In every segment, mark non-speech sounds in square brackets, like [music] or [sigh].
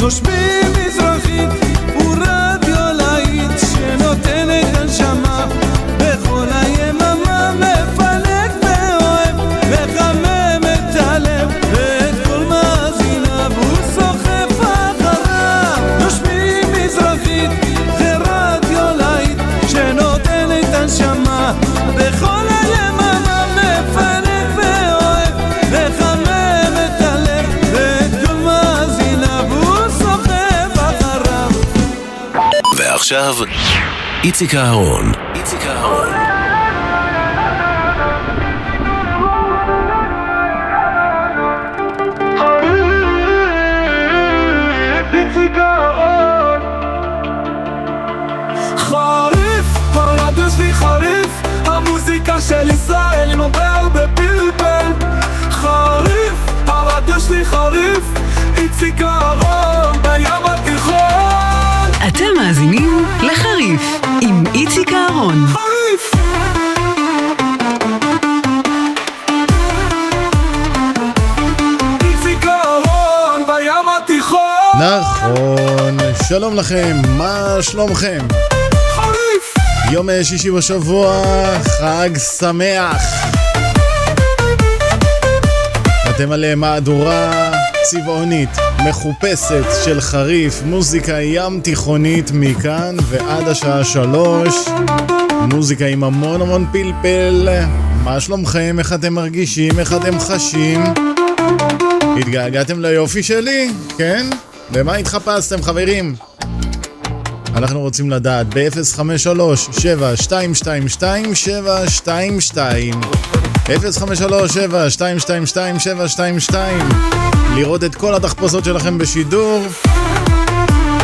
נושמים מזרחית ורדיו אהרון. איציק אהרון. נכון, שלום לכם, מה שלומכם? חריף! יום שישי בשבוע, חג שמח. אתם על מהדורה צבעונית, מחופשת של חריף, מוזיקה ים תיכונית מכאן ועד השעה שלוש. מוזיקה עם המון המון פלפל. מה שלומכם? איך אתם מרגישים? איך אתם חשים? התגעגעתם ליופי שלי? כן? במה התחפשתם חברים? אנחנו רוצים לדעת. ב-053-7222-722 053-7222-722 לראות את כל התחפושות שלכם בשידור.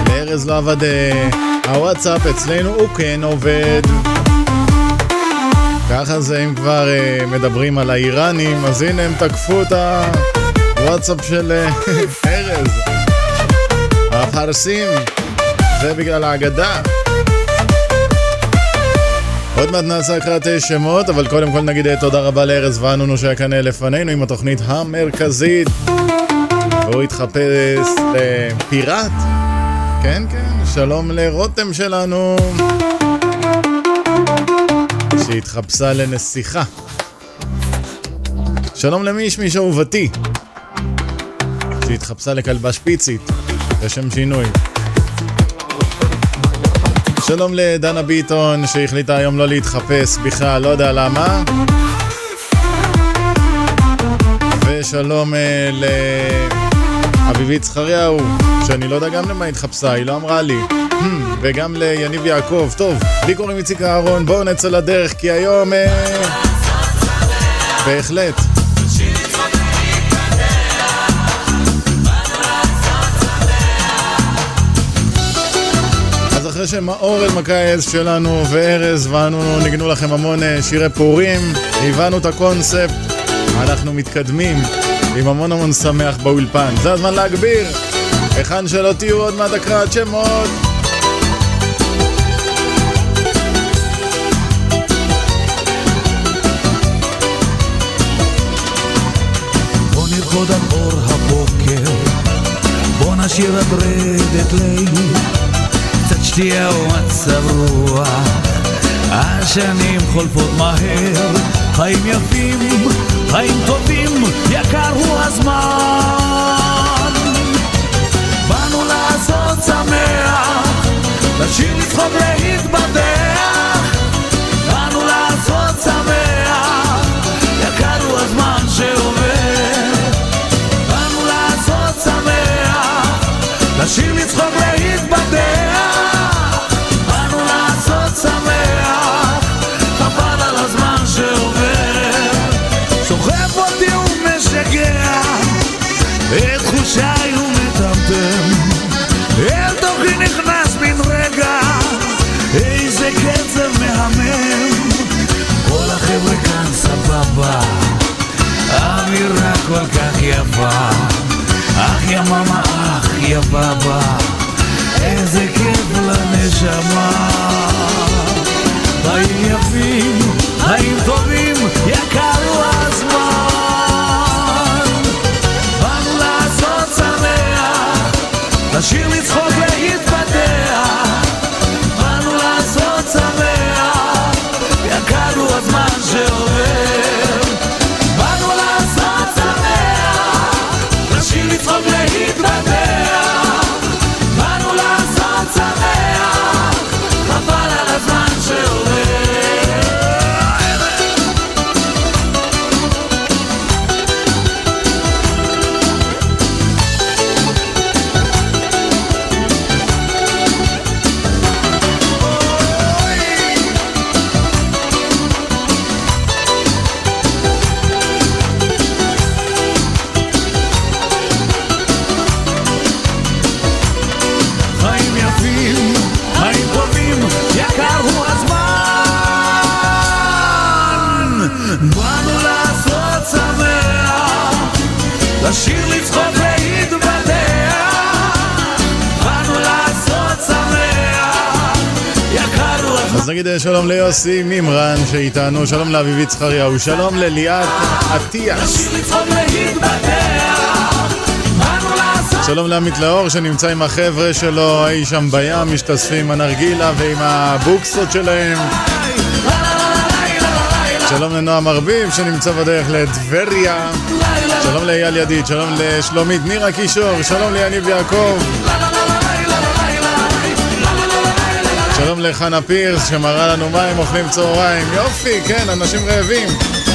לארז לא עבד אה, הוואטסאפ, אצלנו הוא כן עובד. ככה זה אם כבר אה, מדברים על האיראנים אז הנה הם תקפו את הוואטסאפ של אה, [laughs] ארז הפרסים זה בגלל ההגדה. עוד מעט נעשה הקראת שמות, אבל קודם כל נגיד אה, תודה רבה לארז ואנונו שהיה כאן אה, לפנינו עם התוכנית המרכזית. והוא התחפש לפיראט. כן, כן, שלום לרותם שלנו. שהתחפשה לנסיכה. שלום למישמיש אהובתי. שהתחפשה לכלבה שפיצית. לשם שינוי. שלום לדנה ביטון שהחליטה היום לא להתחפש בכלל, לא יודע למה. ושלום אה, לאביבית זכריהו, שאני לא יודע גם למה התחפשה, היא לא אמרה לי. Hmm, וגם ליניב יעקב. טוב, לי קוראים איציק אהרון, בואו נצא לדרך כי היום... אה, בהחלט. אחרי שמאור אלמקייס שלנו וארז ואנו ניגנו לכם המון אה, שירי פורים, הבנו את הקונספט, אנחנו מתקדמים עם המון המון שמח באולפן. זה הזמן להגביר, היכן שלא תהיו עוד מעט הקראת שמות. בוא אור הבוקר, בוא נשאיר עד רדת קצת שתייה ומצב רוח, השנים חולפות מהר, חיים יפים, חיים טובים, יקר הוא הזמן. באנו לעשות שמח, לשיר לצחוק להתבדח, כל כך יפה, אח יממה, אח יא בבא, איזה כיף לנשמה. חיים יפים, חיים טובים, נגיד אה, שלום ליוסי מימרן שאיתנו, שלום לאביבית זכריהו, שלום לליאת לעשות שלום לעמית לאור שנמצא עם החבר'ה שלו אי שם בים, משתספים עם הנרגילה ועם הבוקסות שלהם. שלום לנועם ארביב שנמצא בדרך לטבריה. שלום לאייל ידיד, שלום לשלומית נירה קישור, שלום ליניב יעקב. לחנה פירס שמראה לנו מה הם אוכלים צהריים. יופי, כן, אנשים רעבים.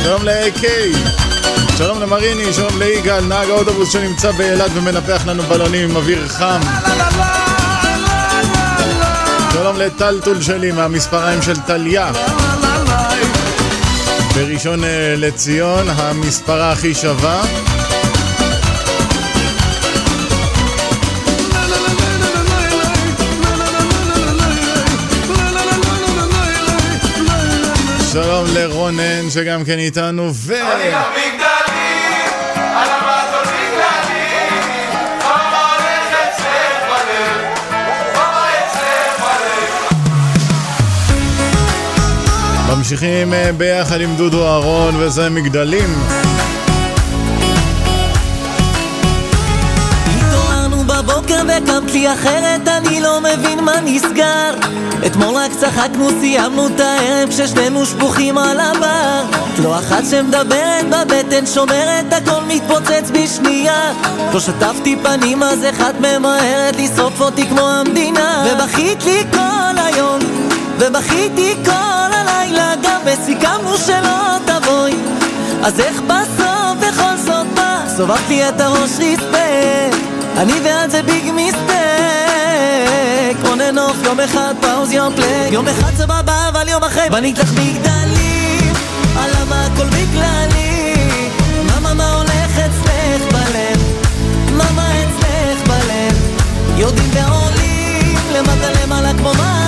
שלום ל-AK. שלום למריני, שלום ליגאל, נהג האוטובוס שנמצא באילת ומנפח לנו בלונים עם אוויר חם. שלום לטלטול שלי מהמספריים של טליה. בראשון אה, לציון, המספרה הכי שווה. לרונן שגם כן איתנו, ו... ממשיכים אה, ביחד עם דודו אהרון וזה מגדלים. התעוררנו בבוקר וקמת לי אחרת, אני לא מבין מה נסגר. אתמול רק צחקנו, סיימנו את הערב כששנינו שפוכים על הבר. לא אחת שמדברת בבטן שומרת, הכל מתפוצץ בשנייה. לא שטפתי פנים אז אחת ממהרת לשרוף אותי כמו המדינה. ובכית לי כל היום, ובכיתי כל הלילה גם, וסיכמנו שלא תבואי. אז איך בסוף בכל זאת בא? סובבתי את הראש ריספקט אני ואת זה ביג מיסטק. and off, יום אחד פאוז יום פליי יום אחד סבבה, אבל יום אחרי בנית לך מגדלים. על הכל בגללי? מאמה מה הולך אצלך בלב? מאמה אצלך בלב? יורדים ועולים למטה למעלה כמו מעלית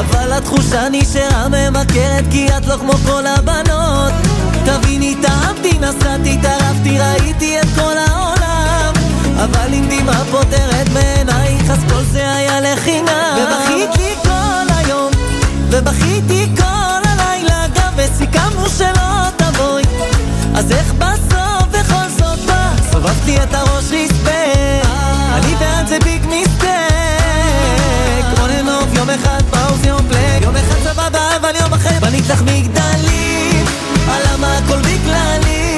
אבל התחושה נשארה ממכרת כי את לא כמו כל הבנות. תביני, טעמתי, נסעתי, טרפתי, ראיתי את כל העולם. אבל אם דמעה פותרת מעינייך אז כל זה היה לחינם. ובכית לי כל היום ובכיתי כל הלילה גם וסיכמנו שלא תבואי. אז איך בסוף בכל זאת בא? סובבתי את הראש ריספקט אני ואת זה ביג off, יום אחד פאוז יום פליי יום אחד סבבה אבל יום אחר בנית לך מגדלים. על הכל בגללי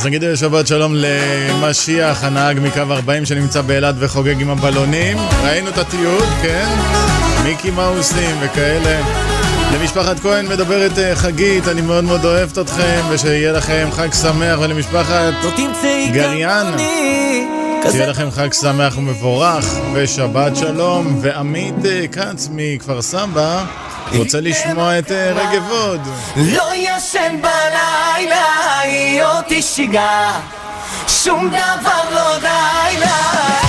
אז נגיד שבת שלום למשיח, הנהג מקו 40 שנמצא באילת וחוגג עם הבלונים. ראינו את התיעוד, כן? מיקי מאוסים וכאלה. למשפחת כהן מדברת אה, חגית, אני מאוד מאוד אוהבת אתכם, ושיהיה לכם חג שמח, ולמשפחת לא גריאן. שיהיה לכם חג שמח ומבורך, ושבת שלום, ועמית אה, כץ מכפר סבא רוצה לשמוע את אה, רגב הוד. לא ישן בלילה, היא אותי שיגעה שום דבר לא די לה.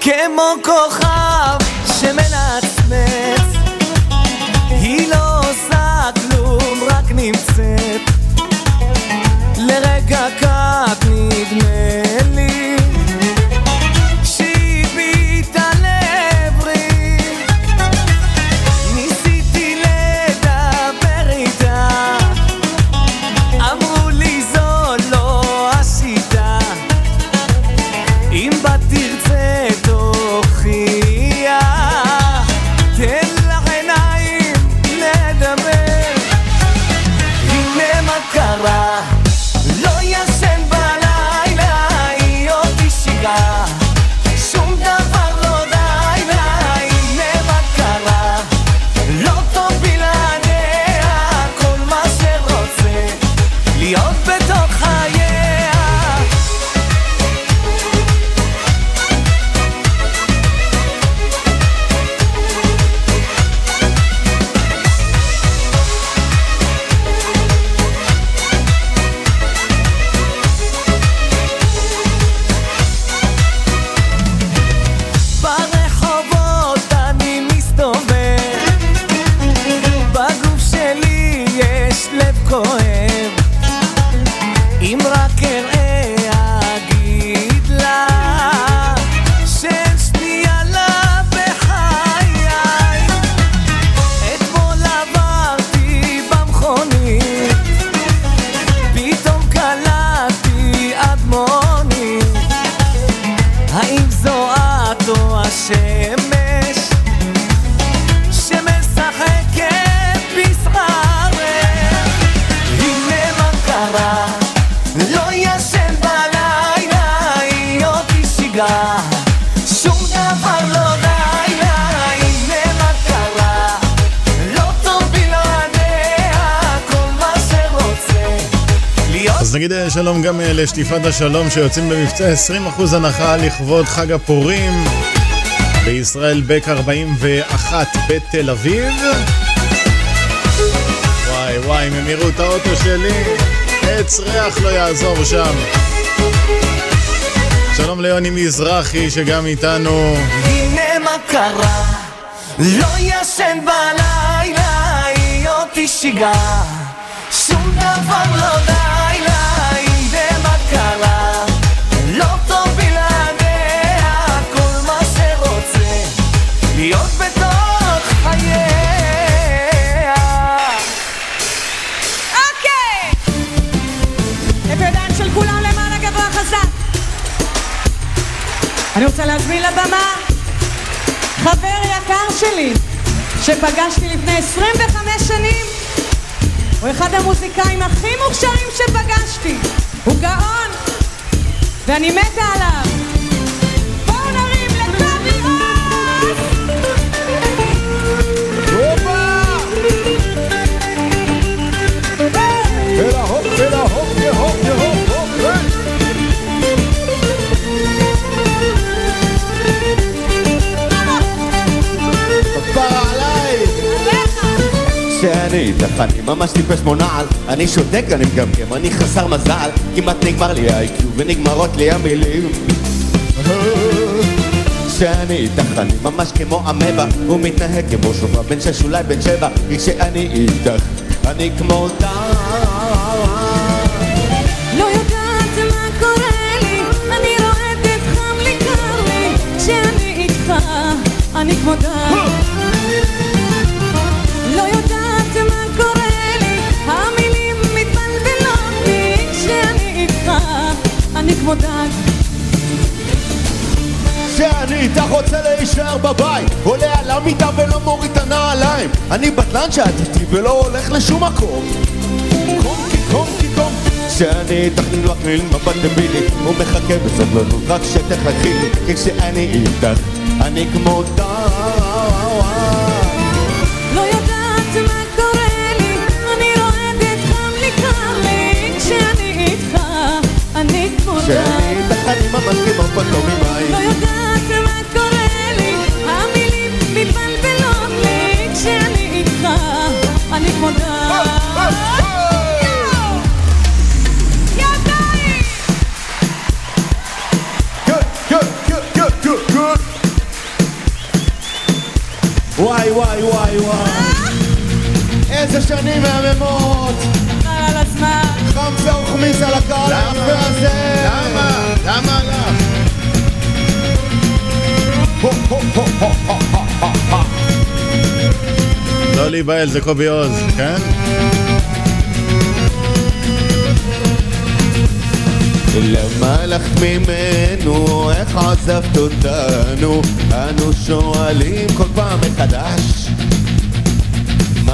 כמו כוכב לשטיפת השלום שיוצאים במבצע 20% הנחה לכבוד חג הפורים בישראל בק 41 בתל אביב. וואי וואי, אם את האוטו שלי, עץ ריח לא יעזור שם. שלום ליוני מזרחי שגם איתנו. הנה מה קרה, לא ישן בלילה, היא אותי שיגעה, שפגשתי לפני 25 שנים הוא אחד המוזיקאים הכי מוכשרים שפגשתי. הוא גאון ואני מתה עליו איתך, אני ממש טיפש כמו נעל אני שותק, אני מגמגם, אני חסר מזל. כמעט נגמר לי ה-IQ ונגמרות לי המילים. שאני איתך, אני ממש כמו אמבה. הוא מתנהג כמו שופע בן שש אולי בן שבע. כי כשאני איתך, אני כמו לא קורה לי, אני רועדת, חם כשאני איתך, אני כמו דג. שאני לי, אתה רוצה להישאר בבית עולה על המיטה ולא מוריד את הנעליים. אני בטלן שעתיתי ולא הולך לשום מקום. קום כי קום כי קום שאני תכנין לך מיל מבט דבילי הוא מחכה בסבלנות רק שתחכי לי. כשאני איתך אני כמו דאווה אני כמו כשאני איתך אני ממש כמו פתאום ממים לא יודעת מה קורה לי, המילים מתבלבלות לי, כשאני איתך, אני כמו ידיים! Good, good, good, good, good, good. וואי וואי וואי. וואי איזה שנים מהממות הזמן חמסה וכמיס על הקהל היפה הזה למה? למה לך? הו. לא להיבהל, זה קובי עוז, כן? למה הלכת ממנו? איך עזבת אותנו? אנו שואלים כל פעם מחדש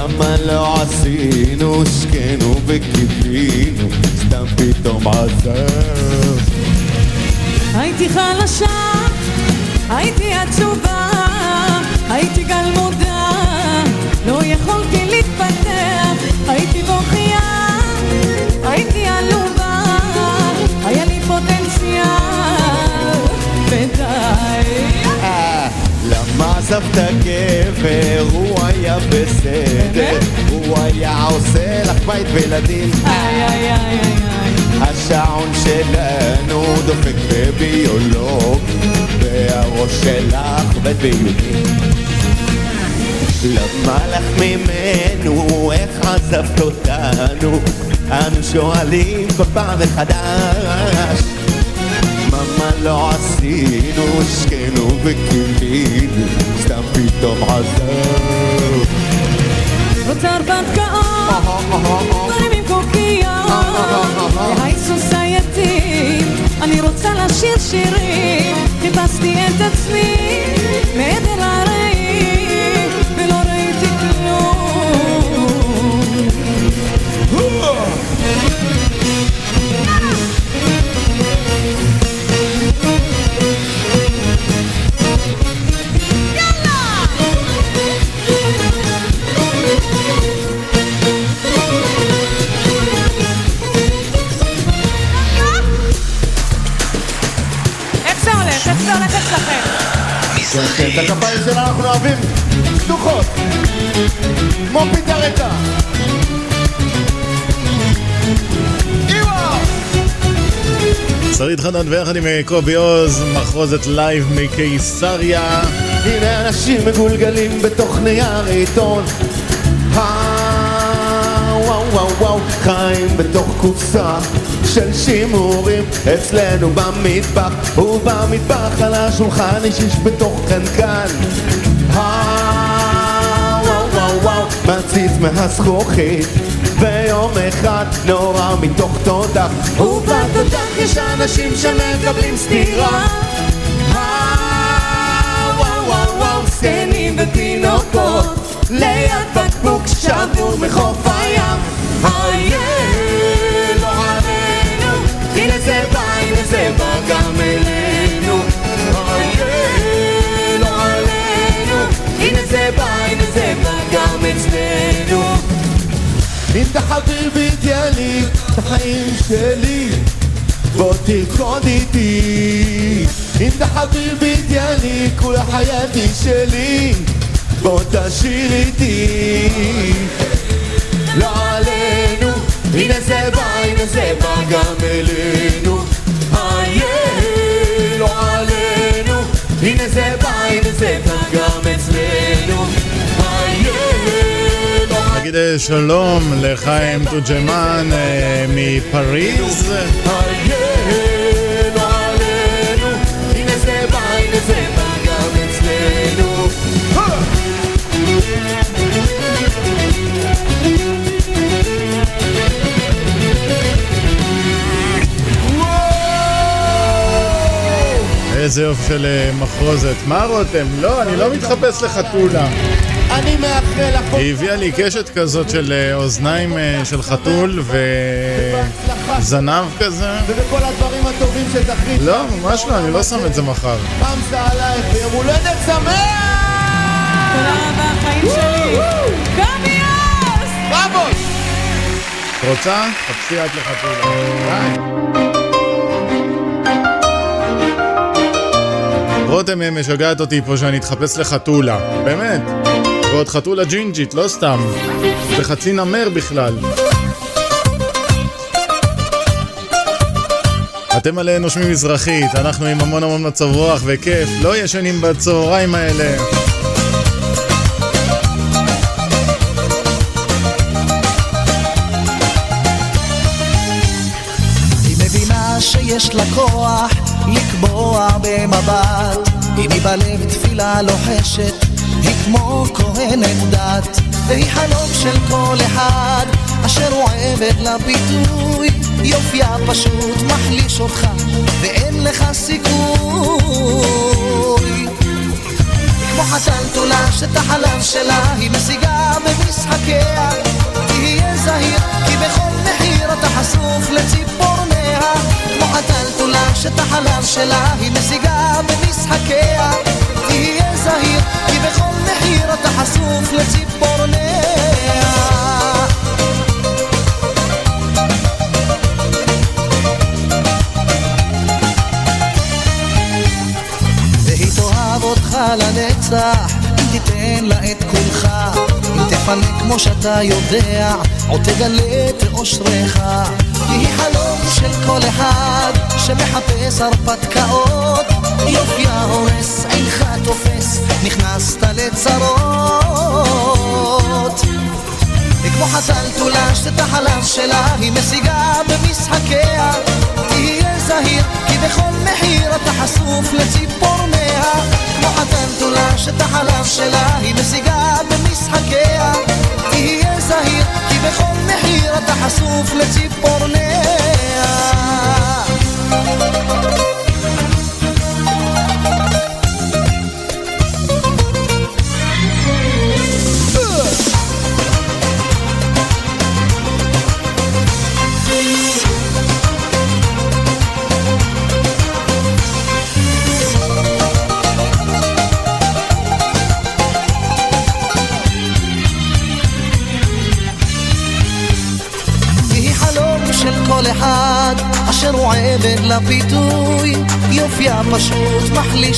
מה לא עשינו? השקנו וקיווינו סתם פתאום עזב הייתי חלשה, הייתי עצובה, הייתי גלמודה, לא יכולתי להתפתח, הייתי בוכייה, למה עזבת גבר? הוא היה בסדר? הוא היה עושה לך בית וילדים איי איי איי איי. השעון שלנו דופק בביולוג והראש שלך ביוני למה לך ממנו? איך עזבת אותנו? אנו שואלים כל פעם מחדש מה לא עשינו? השקנו וקיווינו סתם פתאום עזב רוצה הרפתקאות, דברים עם קוקיות, להיי סוסייטי, אני רוצה לשיר שירים, חיפשתי את עצמי מעבר הרי, אצלכם? כן, את הכפיים שלנו אנחנו אוהבים פתוחות כמו פיתה ריקה! שרית חדד ביחד עם אה, קובי עוז, מחרוזת live מקיסריה. הנה אנשים מגולגלים בתוך נייר עיתון וואו וואו וואו חיים בתוך קופסה של שימורים. אצלנו במטבח ובמטבח על השולחן יש איש בתוך קנקן מציץ מהזכוכית ויום אחד נורא מתוך תותח ובתותח יש אנשים שמקבלים סטירה. ליד בקבוק שבור מחוף הים הנה זה בא, הנה זה בא גם אלינו. עלינו, עלינו, הנה זה בא, הנה זה בא גם אצלנו. אם תחביב בדיאלי את החיים שלי, בוא תרקוד איתי. אם תחביב בדיאלי כל החייתי שלי, בוא תשאיר איתי. לא הנה זה בא הנה זה בא גם אלינו. איה לא עלינו. הנה זה בא הנה זה בא גם אצלנו. נגיד אה, שלום לחיים תורג'מן אה, מפריז. איה לא עלינו. הנה זה בא הנה זה בא איזה יופי של אה, מחרוזת. מה רותם? לא, אני לא מתחפש לחתולה. אני מאחל לך היא הביאה לי קשת כזאת של אה, אוזניים אה, של חתול וזנב כזה. ובכל הדברים הטובים שזכית. לא, ממש לא, אני לא שם את זה מחר. חמסה עלייך ויום הולדת שמח! תודה רבה, חיים שלי. גבי אוס! בראבוס! רוצה? חפשי את לחתולה. רותם אה, משגעת אותי פה שאני אתחפש לחתולה. באמת. ועוד חתולה ג'ינג'ית, לא סתם. זה חצי נמר בכלל. אתם על נושמים מזרחית, אנחנו עם המון המון מצב רוח וכיף, לא ישנים בצהריים האלה. במבט היא בלב תפילה לוחשת היא כמו כהנת דת והיא חלום של כל אחד אשר הוא עבד לביטוי. יופייה פשוט מחליש אותך ואין לך סיכוי. כמו חתלתולה שאת החלב שלה היא משיגה במשחקיה. תהיה זהיר כי בכל מחיר אתה חשוף לציפורניה כמו חתלתולה שאת החלב שלה היא משיגה במשחקיה. תהיה זהיר כי בכל מחיר אתה חשוף לציפורניה. והיא תאהב אותך לנצח אם תיתן לה את כולך תפנה כמו שאתה יודע עוד תגלה את אושרך היא חלום של כל אחד שמחפש הרפתקאות. יופייה הורס, אינך תופס, נכנסת לצרות. כמו חתלתולה שאת החלב שלה היא משיגה במשחקיה. תהיה זהיר כי בכל מחיר אתה חשוף לציפורניה. כמו חתלתולה שאת החלב שלה היא משיגה במשחקיה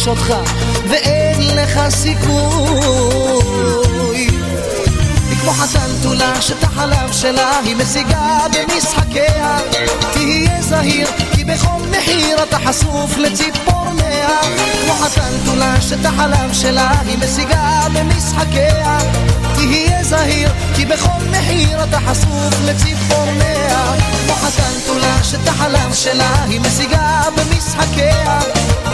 מחליש אותך ואין לך סיכוי. היא כמו חתלתולה שאת החלב שלה היא משיגה במשחקיה. תהיה זהיר כי בכל מחיר אתה חשוף לציפורניה. כמו חתלתולה שאת החלב שלה היא משיגה במשחקיה. תהיה זהיר כי בכל מחיר אתה חשוף לציפורניה. כמו חתלתולה שאת החלב שלה היא משיגה במשחקיה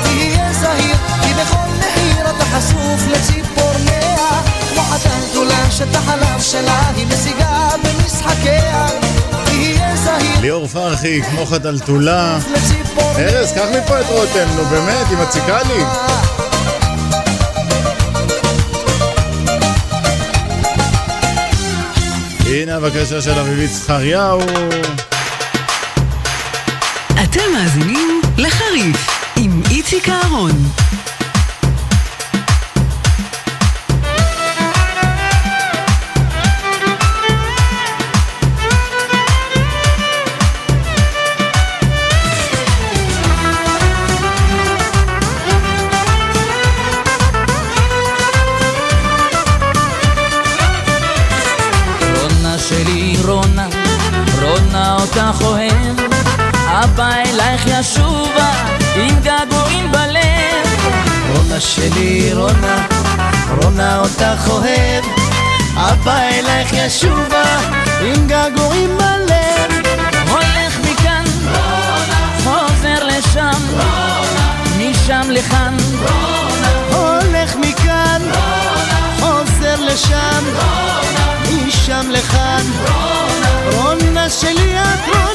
תהיה זהיר כי בכל מחיר אתה חשוף לציפורניה כמו חתלתולה שאת החלב שלה היא משיגה במשחקיה ליאור פרחי, כמו חתלתולה. לציפורניה ארז, קח מפה את רותם, נו באמת, היא מציקה לי. הנה הבקשה של אביבית זכריהו. אתם מאזינים לחריף איציק אהרון. אותך אוהב, אבא אלייך ישובה, עם געגועים בלב. הולך מכאן, חוזר לשם, משם לכאן, הולך מכאן, חוזר לשם, משם לכאן, רונה שלי את רונה.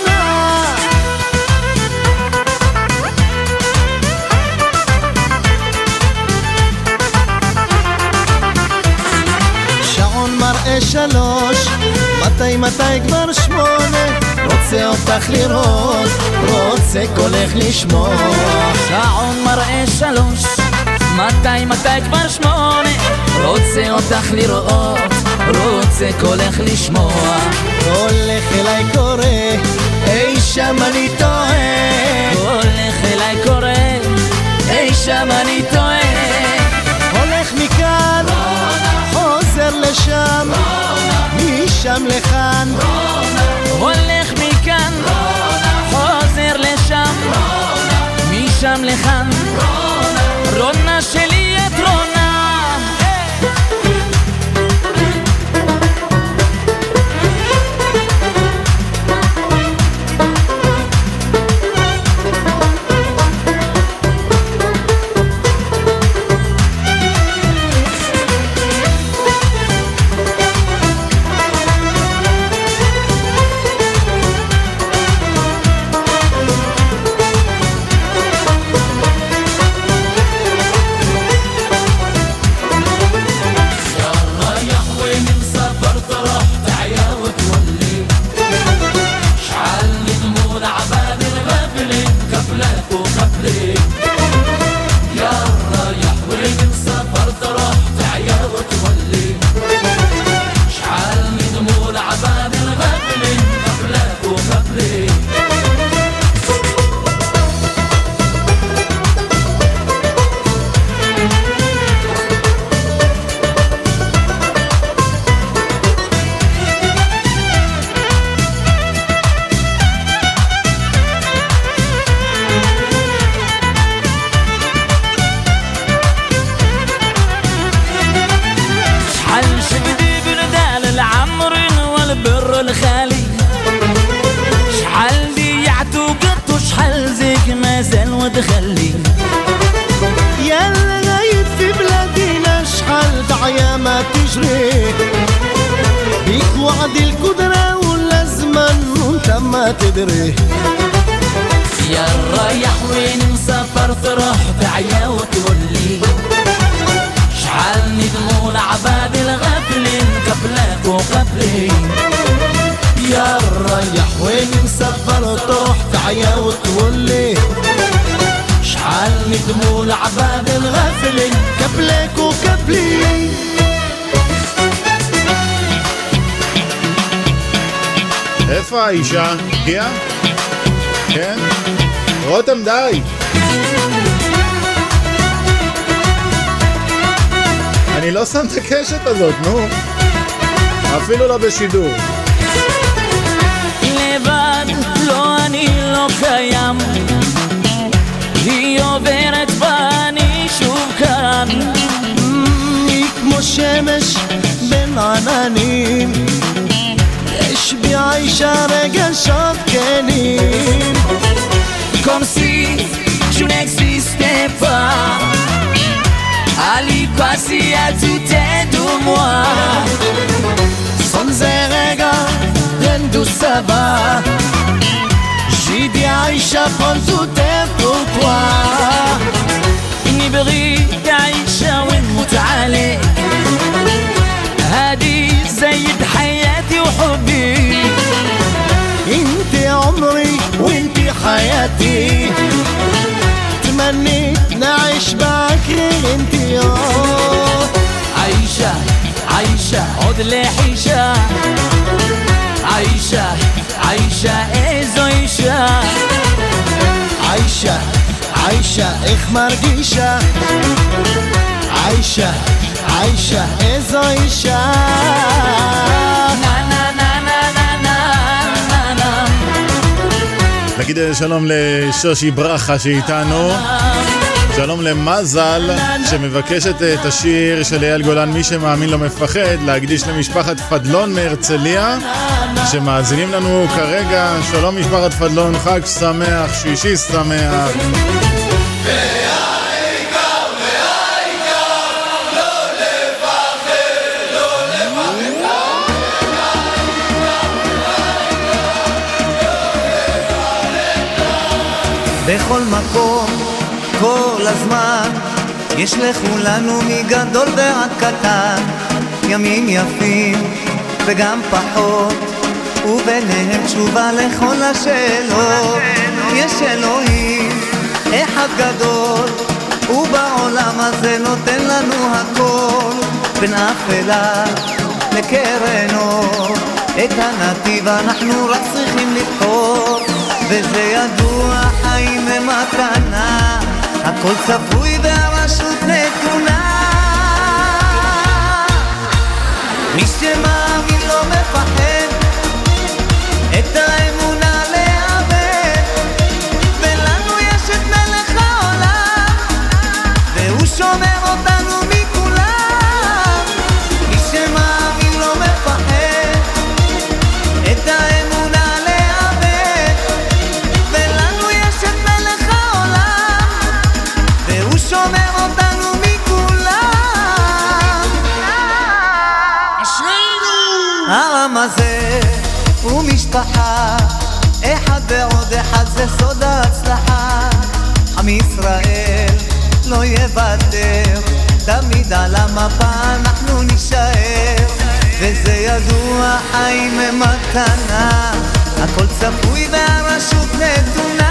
מתי כבר שמונה? רוצה אותך לראות, רוצה קולך לשמוע. שעון מראה שלוש, מתי מתי כבר שמונה, רוצה אותך לראות, רוצה קולך לשמוע. הולך אליי קורא, אי שם אני טועה. הולך אליי קורא, אי שם אני טועה. הולך מכאן, חוזר לשם, משם לכאן הולך מכאן, חוזר לשם, משם לכאן. רונה שלי investidor. عايشة خمسة تقوى إني بغيك عيشه ونموت عليك هادي زيد حياتي وحبي انت عمري وانت حياتي تمنيت نعيش معاك غير يا عايشة عايشة عود لحيشة عايشة عايشة إيه عيشه עיישה, עיישה, איך מרגישה? עיישה, עיישה, איזו אישה? נגיד אה, שלום לשושי ברכה שאיתנו, שלום למזל שמבקשת אה, את השיר של אייל גולן "מי שמאמין לא מפחד" להקדיש למשפחת פדלון מהרצליה שמאזינים לנו כרגע. שלום משפחת פדלון, חג שמח, שישי שמח. בכל מקום, כל הזמן, יש לכולנו מגדול ועד קטן, ימים יפים וגם פחות, וביניהם תשובה לכל השאלות. יש אלוהים אחד גדול, ובעולם הזה נותן לנו הכל, בין אפלה לקרן אור. את הנתיב אנחנו רק צריכים לבחור, וזה ידוע חיים הם מתנה, הכל צפוי והרשות נתונה. מי שמאמין יוותר, תמיד על המפה אנחנו נישאר. וזה ידוע, חיים הם מתנה, הכל צפוי והרשות נתונה.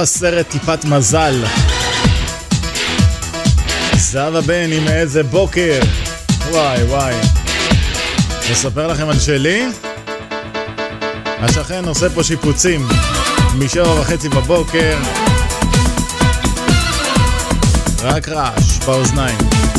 הסרט טיפת מזל. זהבה בן עם איזה בוקר. וואי וואי. נספר לכם על שלי? השכן עושה פה שיפוצים משבע וחצי בבוקר. רק רעש באוזניים.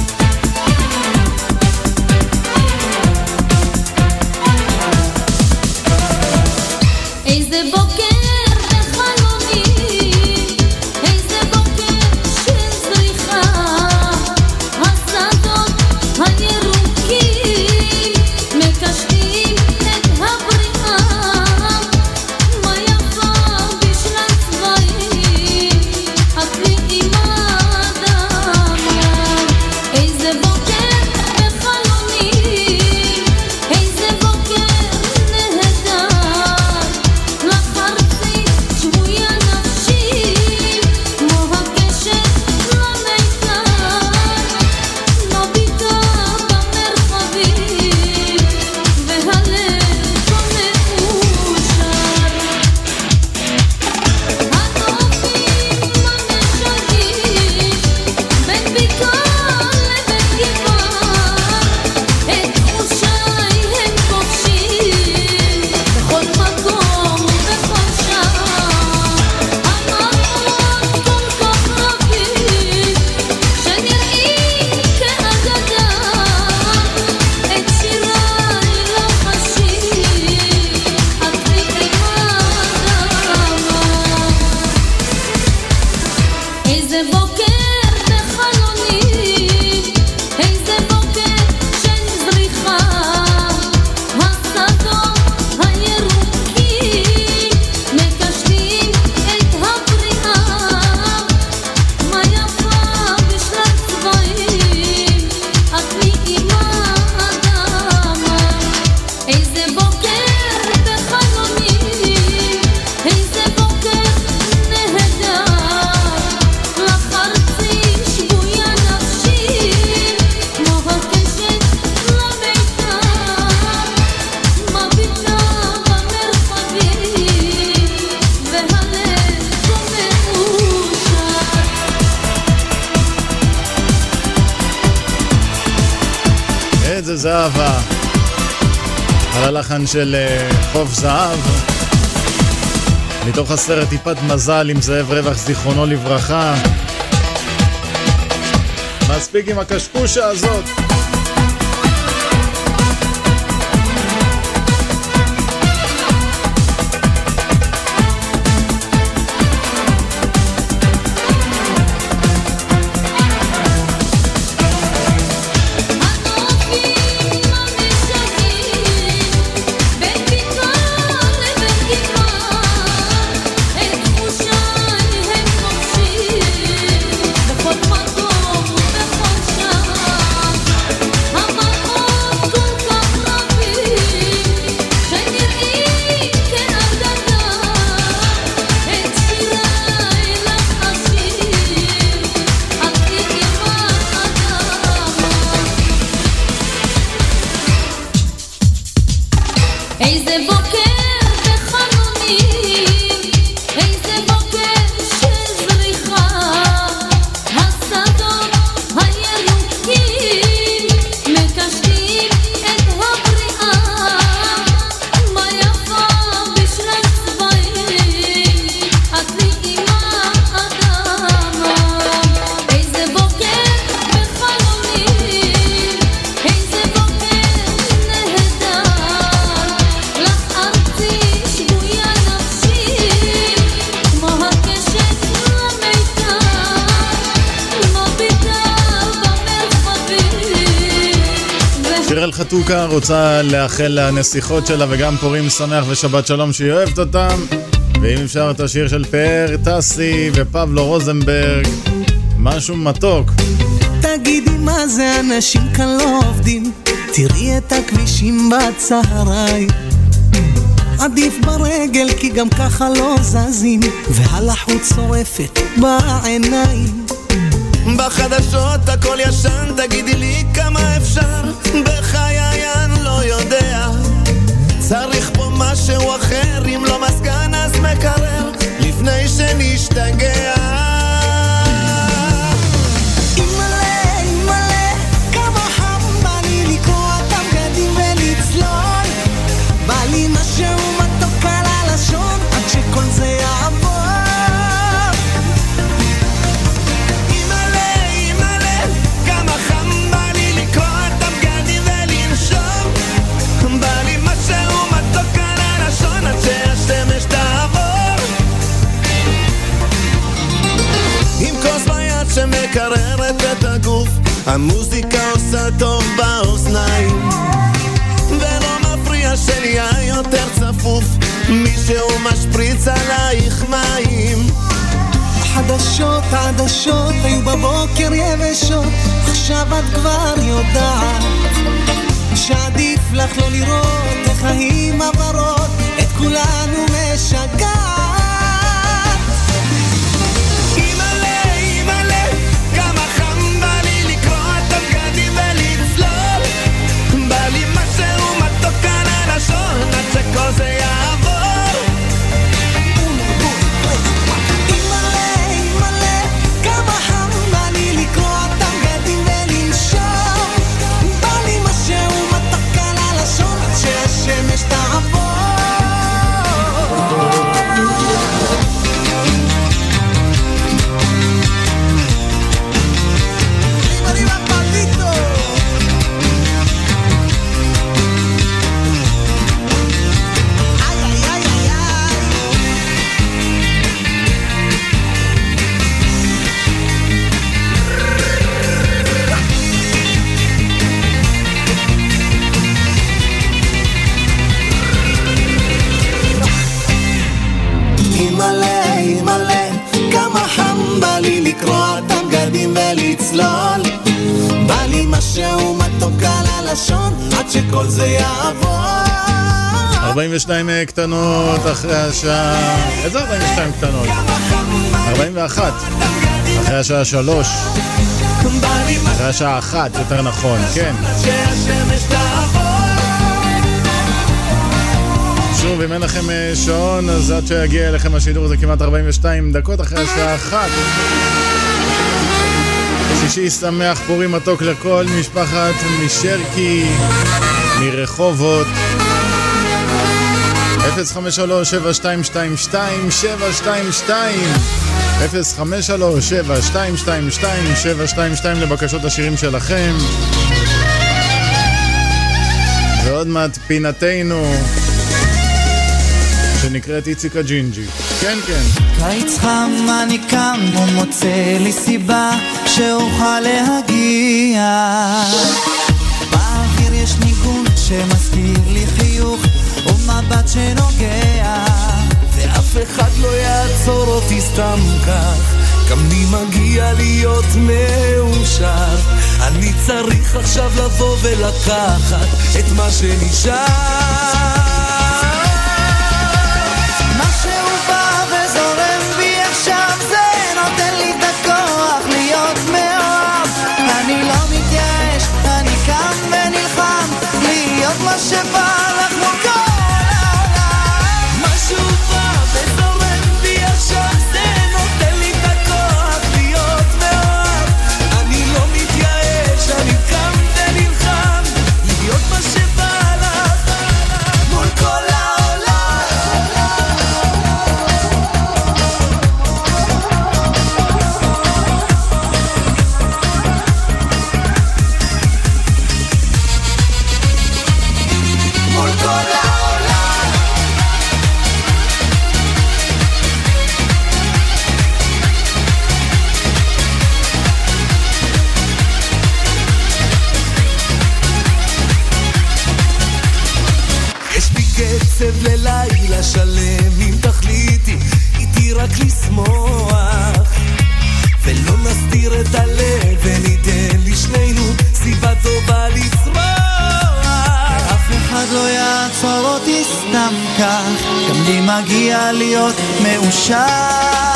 הלחן של אה, חוף זהב. מתוך הסרט טיפת מזל עם זאב רווח זיכרונו לברכה. מספיק עם הקשקושה הזאת. חתוקה רוצה לאחל לנסיכות שלה וגם פורים שמח ושבת שלום שהיא אוהבת אותם. ואם אפשר את השיר של פאר טסי ופבלו רוזנברג משהו מתוק. תגידי מה זה אנשים כאן לא עובדים? תראי את הכבישים בצהריים. עדיף ברגל כי גם ככה לא זזים והלחות שורפת בעיניים. בחדשות הכל ישן, תגידי לי כמה אפשר צריך פה משהו אחר, המוזיקה עושה טוב באוזניים. ולא מפריע שנהיה יותר צפוף מישהו משפריץ עלייך מים. חדשות, העדשות היו בבוקר יבשות עכשיו את כבר יודעת. שעדיף לך לא לראות איך ההיא עברות את כולנו משגעת על הלשון עד שכל על הלשון עד שכל זה יעבור. 42 קטנות אחרי השעה... איזה 42 קטנות? 41 אחרי השעה 3 אחרי השעה 1 יותר נכון, כן. שוב, אם אין לכם אה, שעון, אז עד שיגיע אליכם השידור זה כמעט 42 דקות אחרי השעה 1 שלישי שמח פורים מתוק לכל משפחת משרקי מרחובות. 053-722-722 לבקשות השירים שלכם. ועוד מעט פינתנו שנקראת איציק הג'ינג'י כן כן. קיץ חם אני קם ומוצא לי סיבה שאוכל להגיע. באוויר יש ניגון שמזכיר לי חיוך ומבט שנוגע. ואף אחד לא יעצור אותי סתם כך. גם לי מגיע להיות מאושר. אני צריך עכשיו לבוא ולקחת את מה שנשאר להיות מאושר.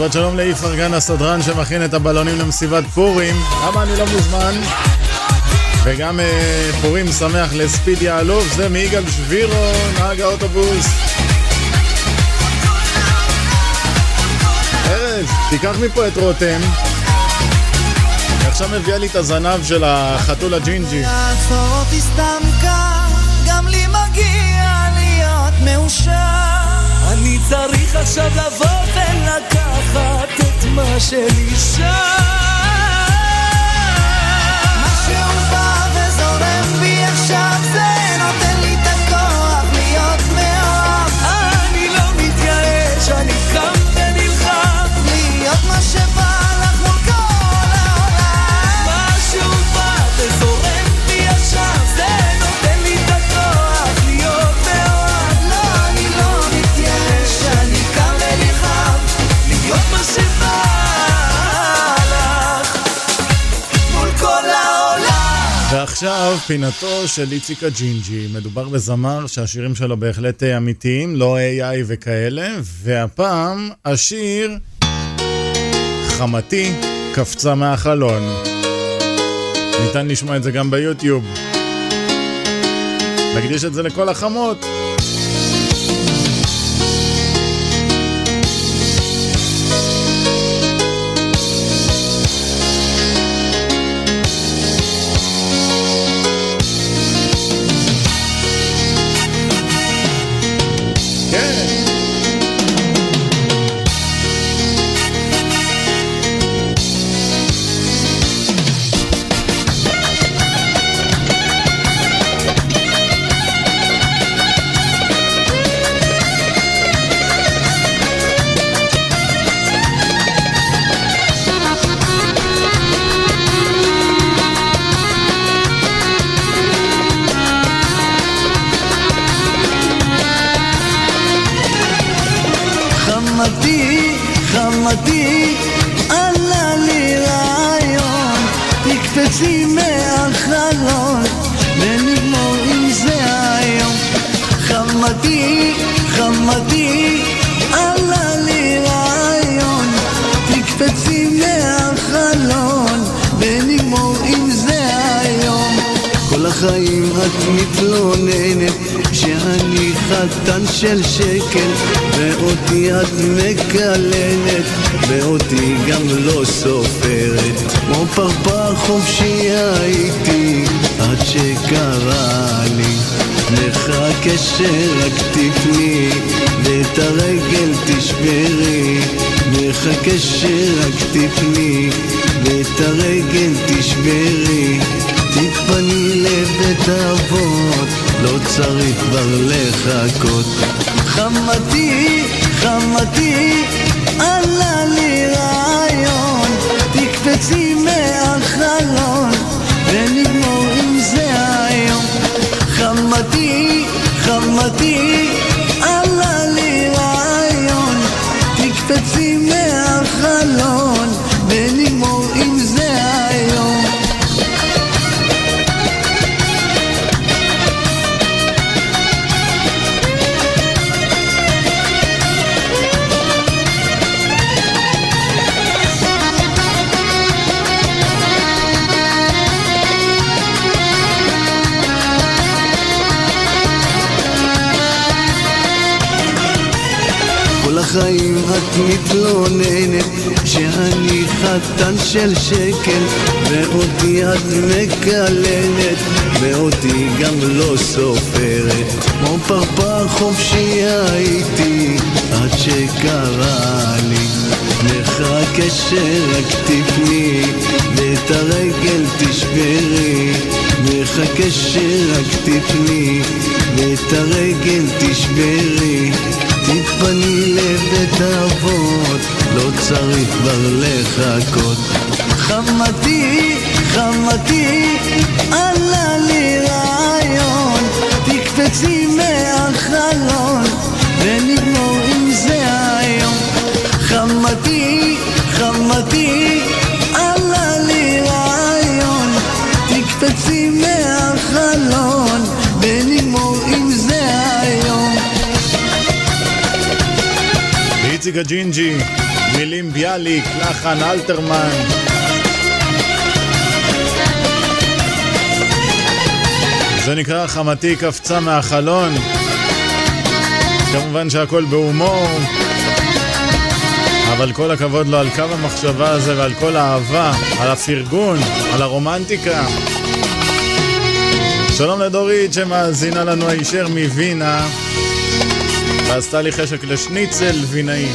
שבת שלום לאיפרגן הסדרן שמכין את הבלונים למסיבת פורים למה אני לא מוזמן? וגם אה, פורים שמח לספיד יהלוף זה מיגאל שבירו נהג האוטובוס ארז, תיקח מפה את רותם עכשיו מביאה לי את הזנב של החתול הג'ינג'י. אני צריך עכשיו לבוא ולקחת את ועכשיו פינתו של איציק הג'ינג'י. מדובר בזמר שהשירים שלו בהחלט אה, אמיתיים, לא AI וכאלה, והפעם השיר חמתי קפצה מהחלון. ניתן לשמוע את זה גם ביוטיוב. נקדיש את זה לכל החמות. קשה רק תפני ואת הרגל תשברי. מחכה שרק תפני ואת הרגל תשברי. תתפני לבית האבות לא צריך כבר לחכות. חמתי, חמתי, עלה לי רעיון. תקפצי מהחלון ונ... חמתי עלה לי רעיון. תקפצי מהחלון ונגמור עם זה היום. איציק הג'ינג'י, מילים ביאליק, לחן אלתרמן. זה נקרא חמתי קפצה מהחלון. כמובן שהכל בהומור. אבל כל הכבוד לו על קו המחשבה הזה ועל כל האהבה, על הפרגון, על הרומנטיקה. שלום לדורית שמאזינה לנו הישר מווינה ועשתה לי חשק לשניצל וינאי.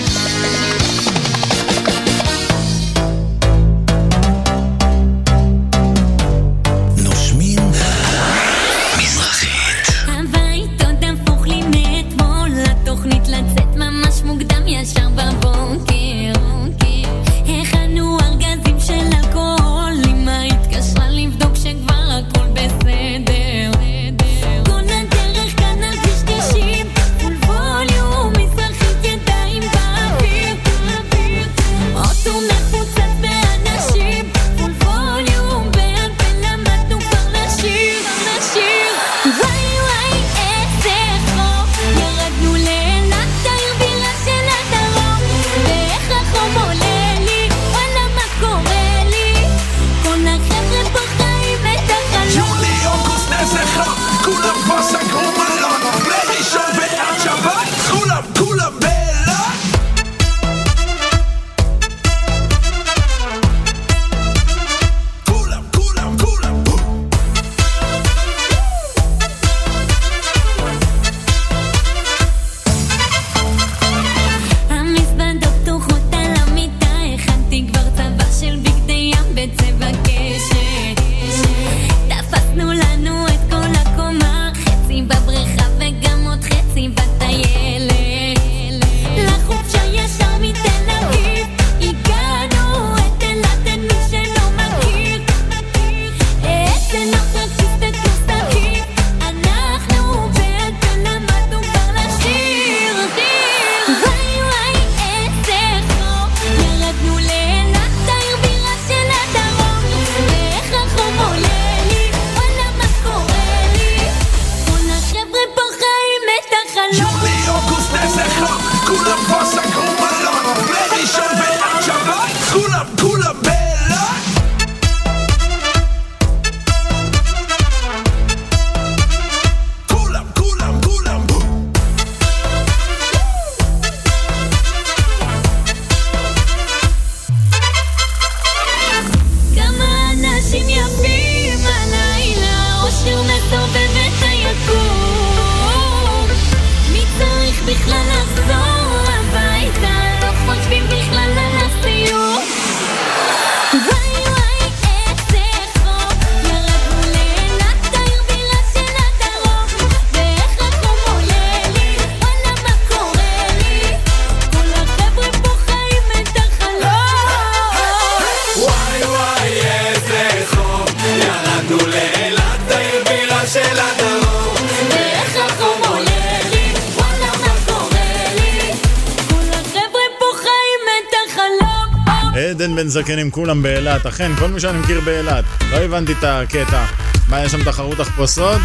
זקנים כולם באילת, אכן, כל מי שאני מכיר באילת. לא הבנתי את הקטע. מה, יש שם תחרות תחפושות?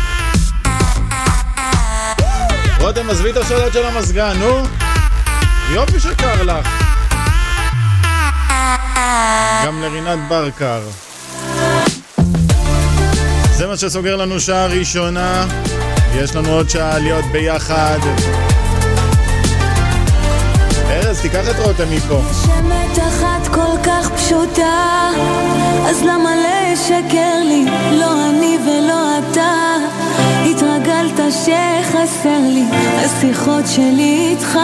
רותם, עזבי את השלט של המזגן, נו. יופי שקר לך. גם לרינת בר קר. זה מה שסוגר לנו שעה ראשונה. יש לנו עוד שעה להיות ביחד. ארז, תיקח את רותם מפה. אשמת אחת כל כך פשוטה, אז למה לשקר לי? לא אני ולא אתה. התרגלת שחסר לי השיחות שלי איתך.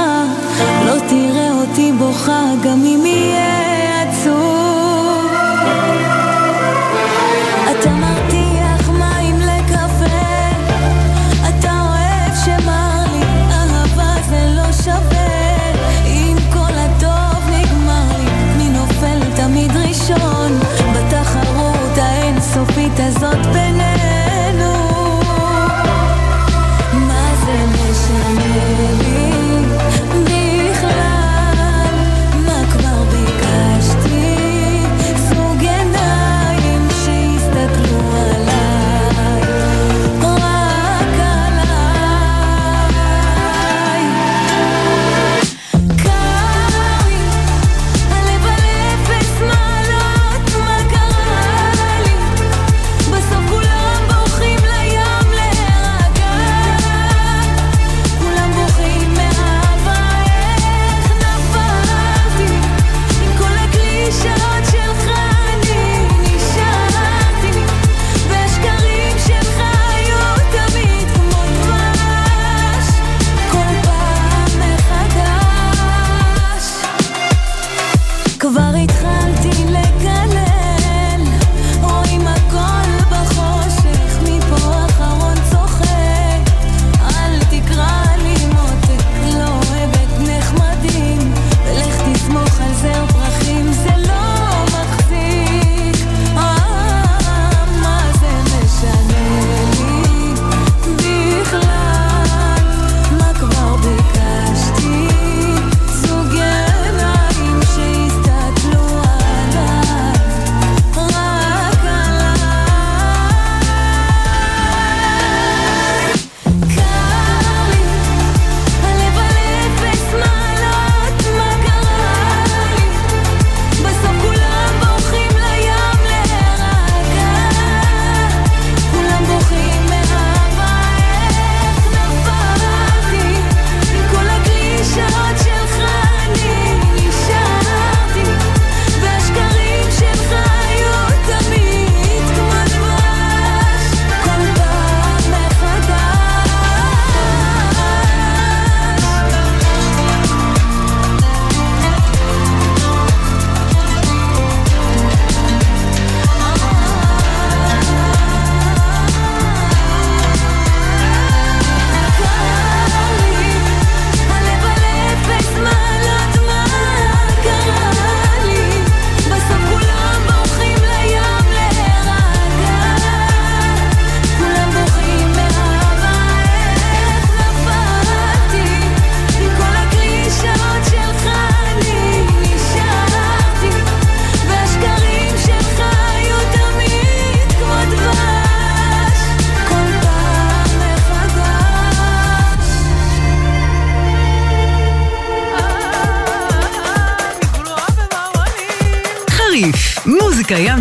לא תראה אותי בוכה גם אם יהיה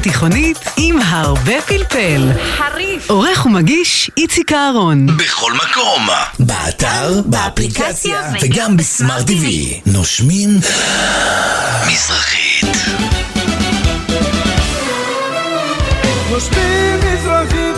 תיכונית עם הרבה פלפל. חריף. עורך ומגיש איציק אהרון. בכל מקום. באתר, באפליקציה וגם בסמארט TV. נושמים מזרחית. נושמים מזרחית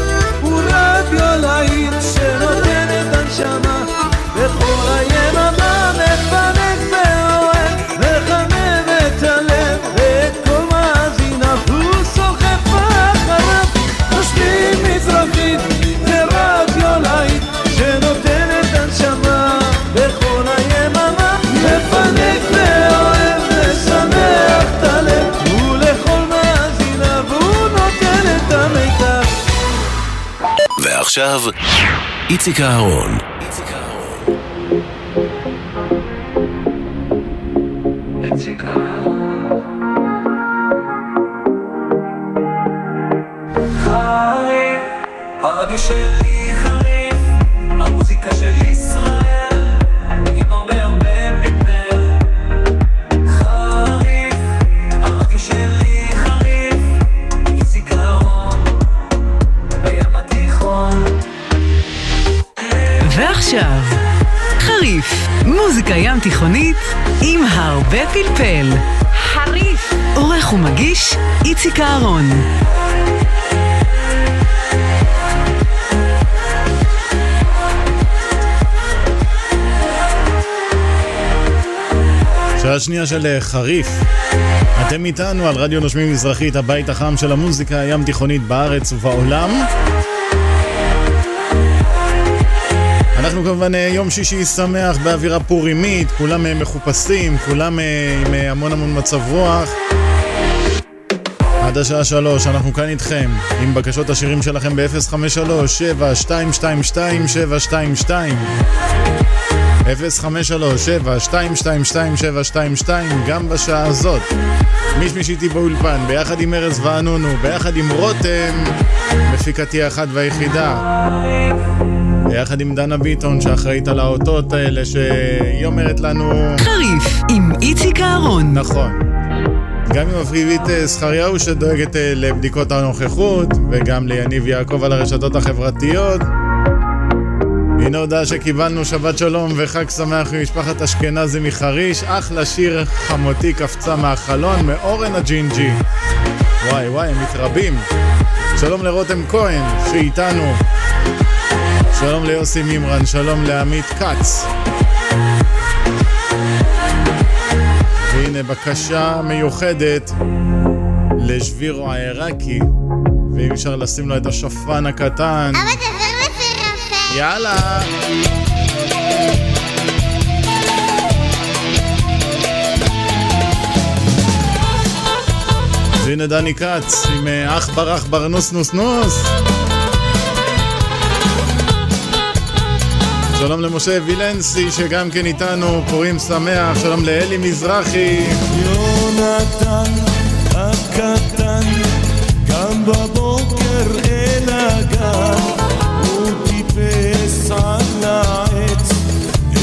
עכשיו, איציק אהרון. תיכונית עם הרבה פלפל. חריף. עורך ומגיש איציק אהרון. שעה שנייה של אה, חריף. אתם איתנו על רדיו נושמים מזרחית, הבית החם של המוזיקה הים תיכונית בארץ ובעולם. אנחנו כמובן אה, יום שישי שמח באווירה פורימית, כולם אה, מחופשים, כולם עם המון המון מצב רוח. עד השעה שלוש, אנחנו כאן איתכם, עם בקשות השירים שלכם ב-053-7222-722 053-722-722 גם בשעה הזאת. מישמיש איתי באולפן, ביחד עם ארז וענונו, ביחד עם רותם, מפיקתי האחת והיחידה. ביחד עם דנה ביטון שאחראית על האותות האלה שהיא אומרת לנו... חריף עם איציק אהרון. נכון. גם עם אביבית זכריהו שדואגת אה, לבדיקות הנוכחות וגם ליניב יעקב על הרשתות החברתיות. הנה הודעה שקיבלנו שבת שלום וחג שמח ממשפחת אשכנזי מחריש אחלה שיר חמותי קפצה מהחלון מאורן הג'ינג'י וואי וואי הם מתרבים שלום לרותם כהן שאיתנו שלום ליוסי מימרן שלום לעמית כץ. והנה בקשה מיוחדת לשבירו העיראקי ואם אפשר לשים לו את השפן הקטן. אבל תעזור. יאללה. אז הנה דני כץ עם אה, עכבר עכבר נוס נוס נוס שלום למשה וילנסי שגם כן איתנו, פורים שמח, שלום לאלי מזרחי. יונתן הקטן קם בבוקר אל הגן הוא טיפס על העץ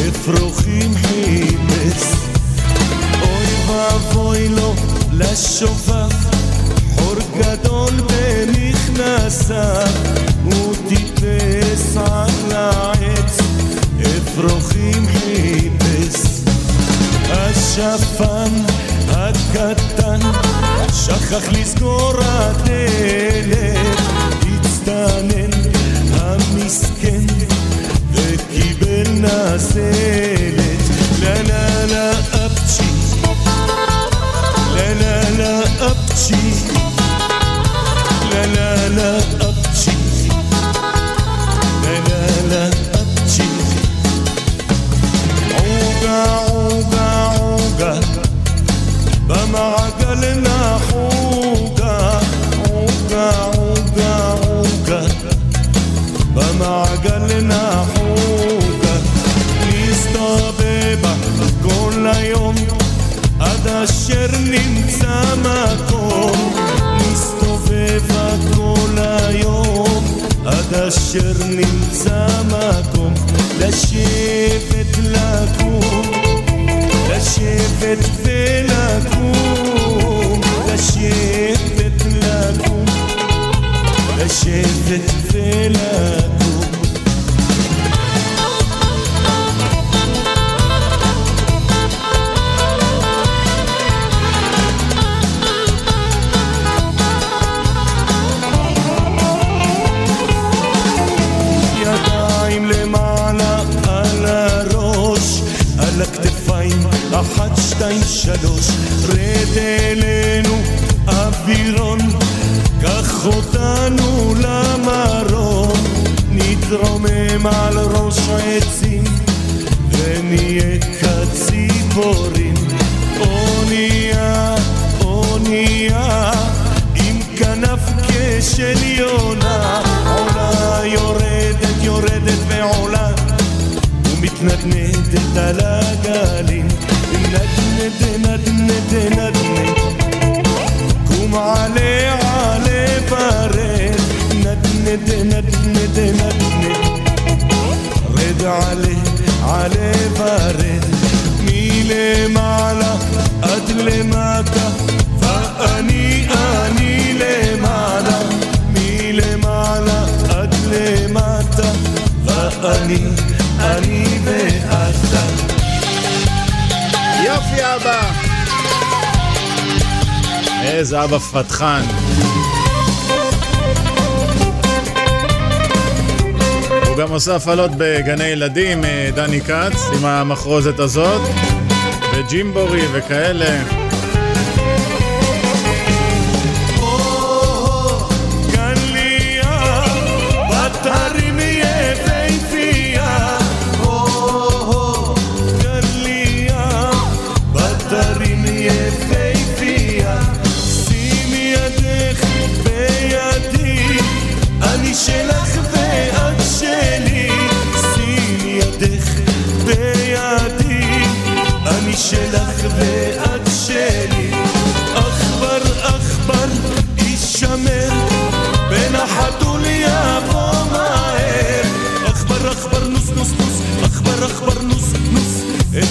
אפרוחים חיפש. אוי ואבוי לו לשובב חור גדול במכנסיו הוא טיפס על העץ השפן הקטן שכח לסגור הדלת הצטנן המסכן וקיבל נזלת. לה לה לה אפצ'י. לה לה לה אפצ'י بشرني بسامكم لا شفت لكم لا شفت فينكم لا لكم لا شفت فينكم שתיים, שלוש, רד אלינו אווירון, קח אותנו למרום, נתרומם על ראש העצים, ונהיה כציפורים, אונייה, אונייה, עם כנף כשל יונה, עולה יורדת, יורדת ועולה, ומתנדנדת על הגלים, אני אני ואתה. יופי אבא! איזה אבא פתחן. הוא גם עושה הפעלות בגני ילדים, אה, דני כץ, עם המחרוזת הזאת, וג'ימבורי וכאלה.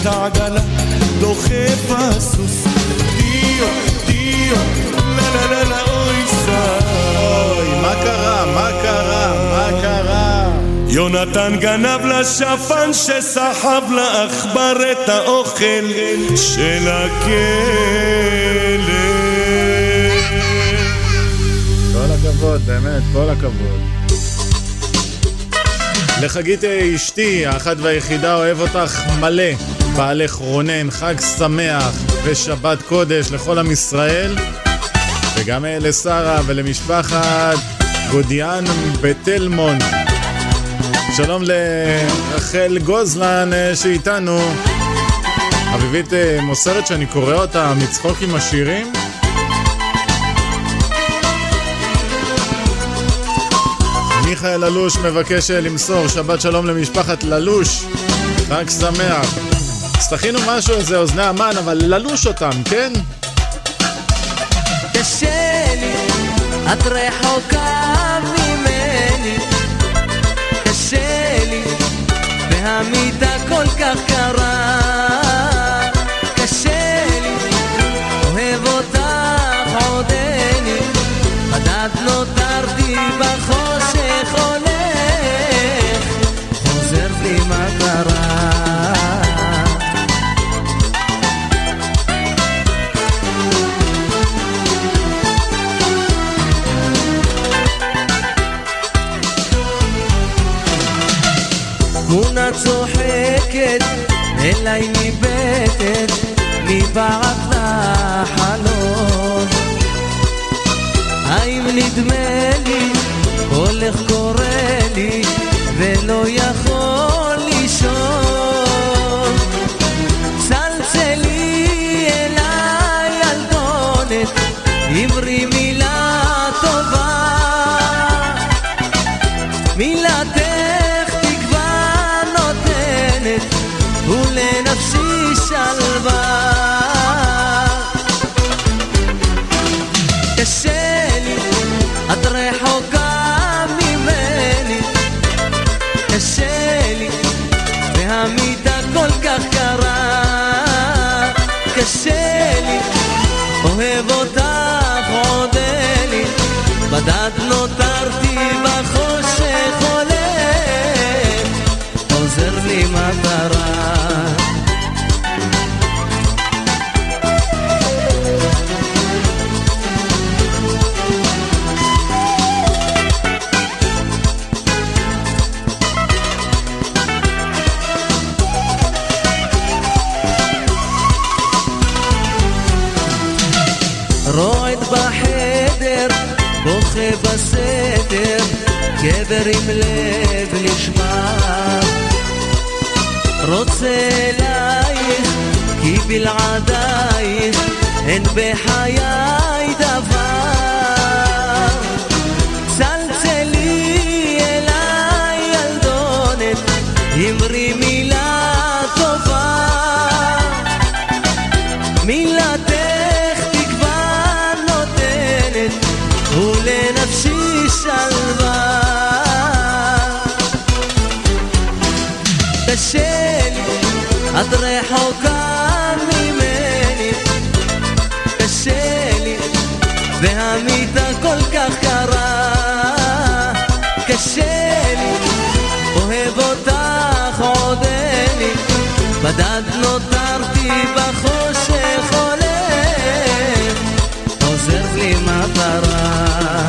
את העגלה דוחף הסוס דיו דיו לה לה לה לה אוי אוי, מה קרה? מה קרה? מה קרה? יונתן גנב לשפן שסחב לעכבר את האוכל של הכלב כל הכבוד, באמת, כל הכבוד. לחגית אשתי, האחת והיחידה, אוהב אותך מלא. בעלך רונן, חג שמח ושבת קודש לכל עם ישראל. וגם אה, לשרה ולמשפחת גודיאן בתלמון. שלום לרחל גוזלן אה, שאיתנו. אביבית אה, מוסרת שאני קורא אותה מצחוק עם השירים. מיכאל ללוש מבקש למסור שבת שלום למשפחת ללוש, חג שמח. אז תכינו משהו, איזה אוזני המן, אבל ללוש אותם, כן? קשה לי, את רחוקה ממני. קשה לי, והמיטה כל כך קרה. קשה לי, אוהב אותך עודני. בדד נותרתי בחושך צוחקת אליי ניבטת מבעט לחלום. האם נדמה לי הולך קורא לי ולא יכול kalba גבר עם לב נשבר. רוצה אלייך, כי בלעדייך אין בחיי בדד לא נותרתי בחושך הולך, עוזר לי מטרה.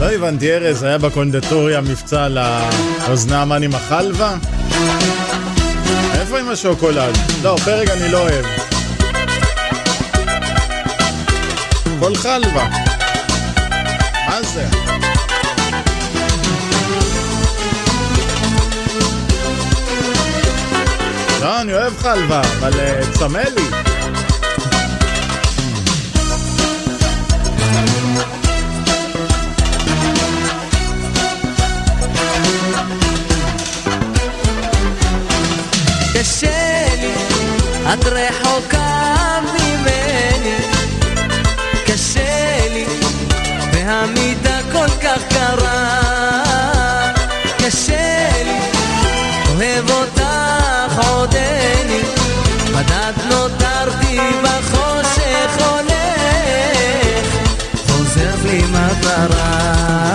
לא הבנתי, ארז, היה בקונדטוריה מבצע לאוזנם אני מחלבה? איפה עם השוקולד? לא, פרק אני לא אוהב. כל חלבה. לא, אני אוהב חלבה, אבל אה, צמא לי. את רחוקה בדד נותרתי לא בחושך הולך, חוזר בלי מטרה.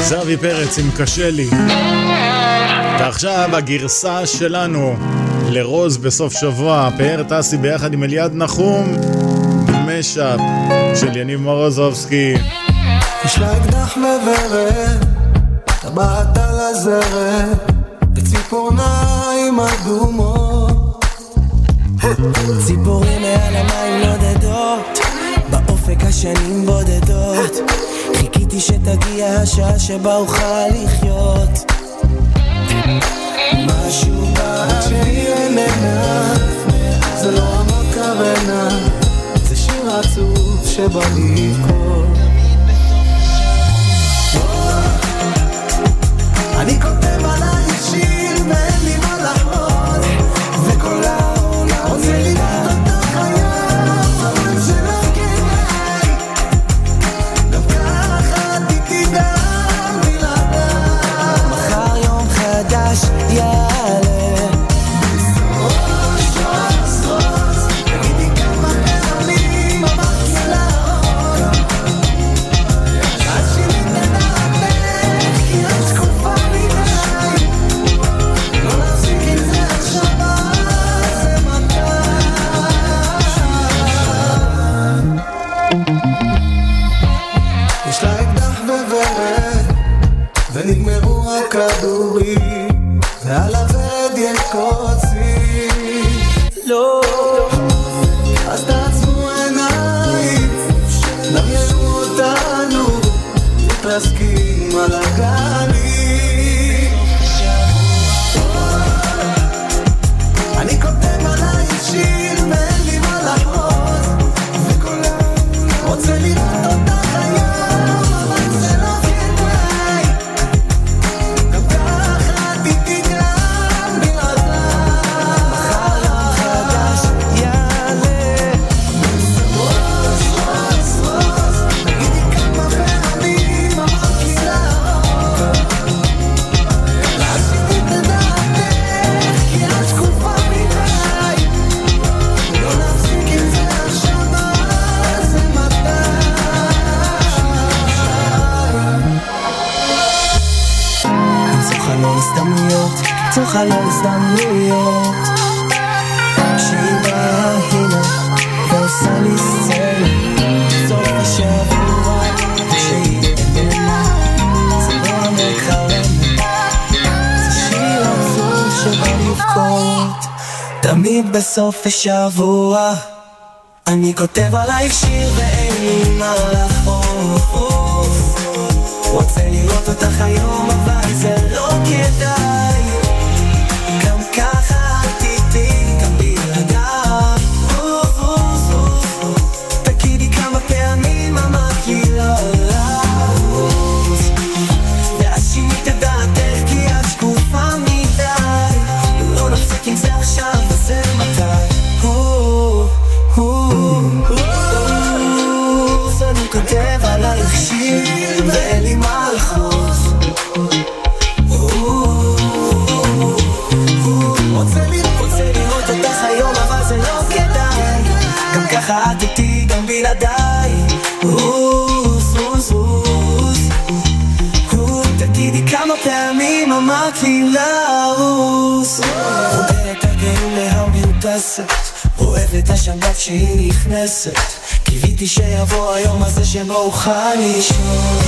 זהבי פרץ עם קשה לי. ועכשיו הגרסה שלנו לרוז בסוף שבוע, פאר טסי ביחד עם אליעד נחום, משאפ של יניב מורוזובסקי. יש לה אקדח מברך חוזרת בציפורניים אדומות. ציפורים מעל המים נודדות באופק השנים בודדות. חיכיתי שתגיע השעה שבה אוכל לחיות. משהו באוויר איננה זה לא המכוונה זה שיר עצוב שבא לבכור coração fechava היום הזה שבו אוכל לישון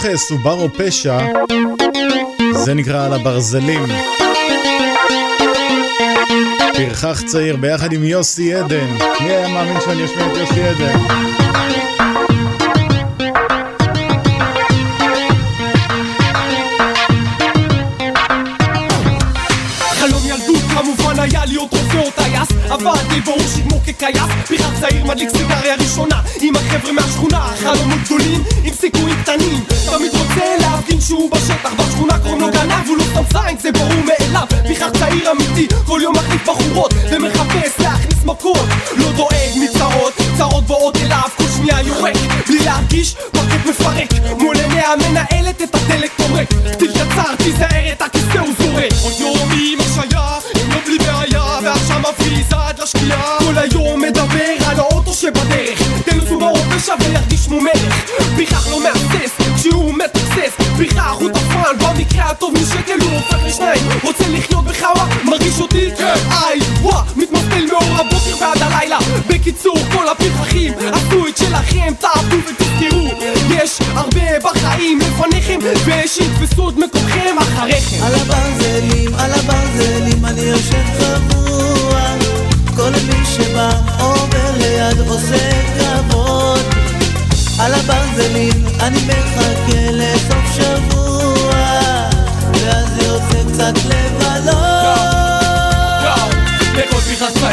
מתוך סובארו פשע, זה נקרא על הברזלים. פרחח צעיר ביחד עם יוסי עדן. מי היה מאמין שאני אשמיע את יוסי עדן? היה עבדתי ברור שכמו כקייס, פרחח צעיר מדליק סיגריה ראשונה, עם החבר'ה מהשכונה, חלומות גדולים, עם סיכויים קטנים. תמיד רוצה להפגין שהוא בשטח בשכונה קוראים לו גנב הוא לא שם זין זה ברור מאליו. בכלל צעיר אמיתי כל יום מחליף בחורות ומחפש להכניס מכות. לא דואג מצרות צרות באות אליו כל שנייה יורק. בלי להרגיש פרקט מפרק. מול עיני המנהלת את הדלק בקיצור כל הפרחחים עשו את שלכם תעבדו ותזכרו. יש הרבה בחיים לפניכם ושיתפסו את מקומכם אחריכם. על הברזלים, על הברזלים אני יושב קבוע. כל מי שבא עובר ליד עושה כבוד. על הברזלים אני מחכה לסוף שבוע. ואז יוצא קצת לבלות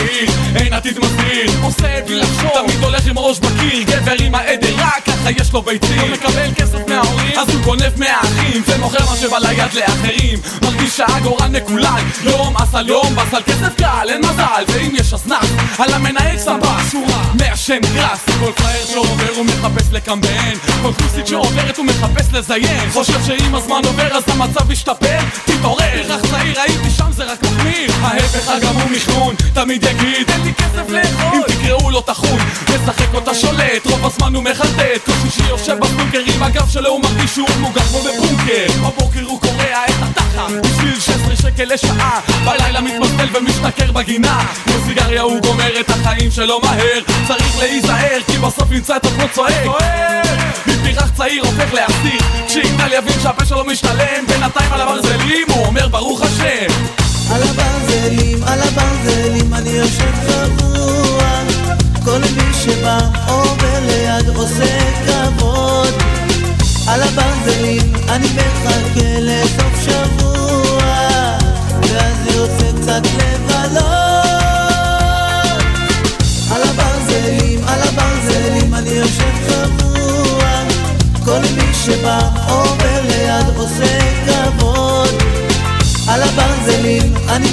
צעיר, אין עתיד מסביר עושה בלי לחשוב, תמיד הולך עם ראש בקיר גבר עם העדר, רק ככה יש לו ביצים. לא מקבל כסף מההורים, אז הוא גונב מהאחים ומוכר מה שבא ליד לאחרים. מרגיש שהגורל מקולל יום אס על יום, בס על כסף קל, אין מזל ואם יש אסנק, על המנהל שם בשורה מעשן גרס כל פראייר שעובר הוא מחפש לקמבן כל כוסית שעוברת הוא מחפש לזיין. חושב שאם הזמן עובר אז המצב משתפר תתעורר, אך צעיר הייתי שם זה רק מחמיר. ההפך הגמור מחנון תמיד יגיד אין לי כסף לאכול. אם תקראו לו טחון משחק אותה שולט. רוב הזמן הוא מחלטט כל שישי יושב בבונקר עם הגב שלו הוא מרגיש שהוא מוגן כמו בבונקר. בבוקר הוא קורע את התחת בשביל 16 שקל לשעה בלילה מתמסטל ומשתכר בגינה. כמו סיגריה הוא גומר את החיים שלו מהר. צריך להיזהר כי בסוף ימצא את עצמו צועק. מפרח צעיר הופך לאסיר. כשיגדל יבין שהפה שלו משתלם בינתיים על הברזלים הוא אומר ברוך השם. על הברזלים, על הברזלים אני יושב קבוע כל מי שבא עובר ליד עושה כבוד. על הברזלים אני מחכה לסוף שבוע יוצא קצת לבלות. על הברזלים, על הברזלים אני יושב קבוע. כל מי שבא עובר ליד עושה כבוד. על הברזלים אני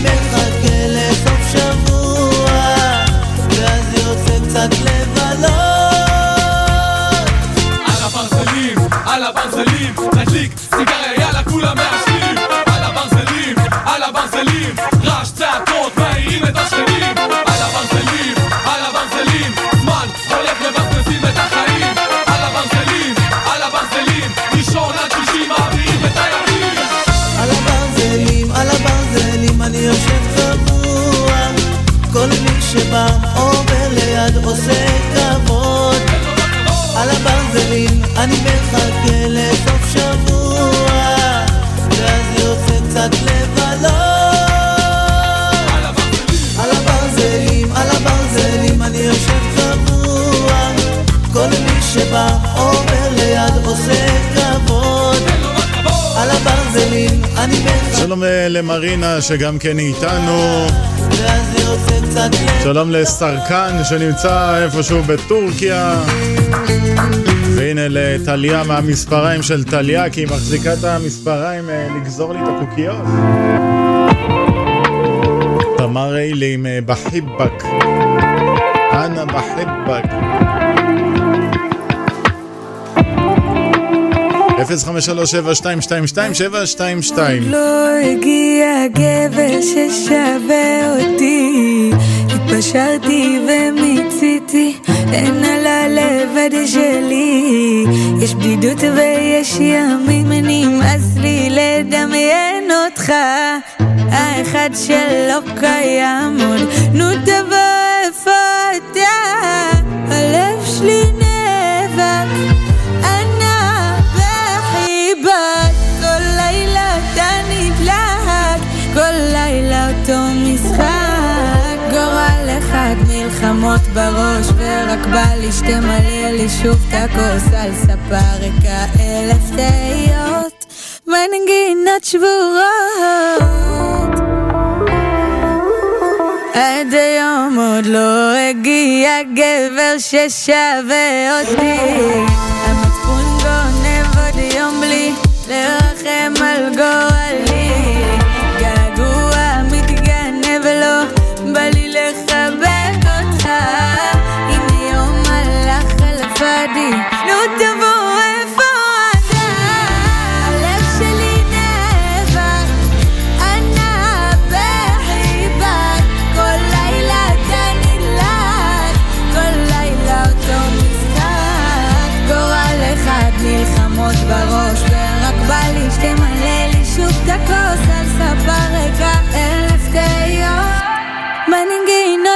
שבא עובר ליד עושה כבוד. על הברזלים אני מחכה לסוף שבוע ואז יוצא קצת לבלות. על הברזלים, על הברזלים אני יושב קבוע. כל מי שבא עובר ליד עושה כבוד. על הברזלים אני מחכה שלום אה, למרינה שגם כן היא איתנו. ואז שלום לסרקן שנמצא איפשהו בטורקיה. והנה לטליה מהמספריים של טליה, כי היא מחזיקה את המספריים אה, לגזור לי את הקוקיות. תמר איילי עם אה, בחיבק. אנה בחיבק. 053-722-722 לא הגיע גבר ששווה אותי. התפשרתי ומיציתי אין על הלבד שלי. יש בדידות ויש ימים נמאס לי לדמיין אותך. האחד שלא קיים עוד. נו תבוא איפה אתה שמות בראש ורק בא לי שתמלא לי שוב את הכוס על ספה ריקה אלף תהיות מנגינות שבורות. עד היום עוד לא הגיע גבר ששווה אותי. המצפון גונב עוד יום בלי לרחם על גורל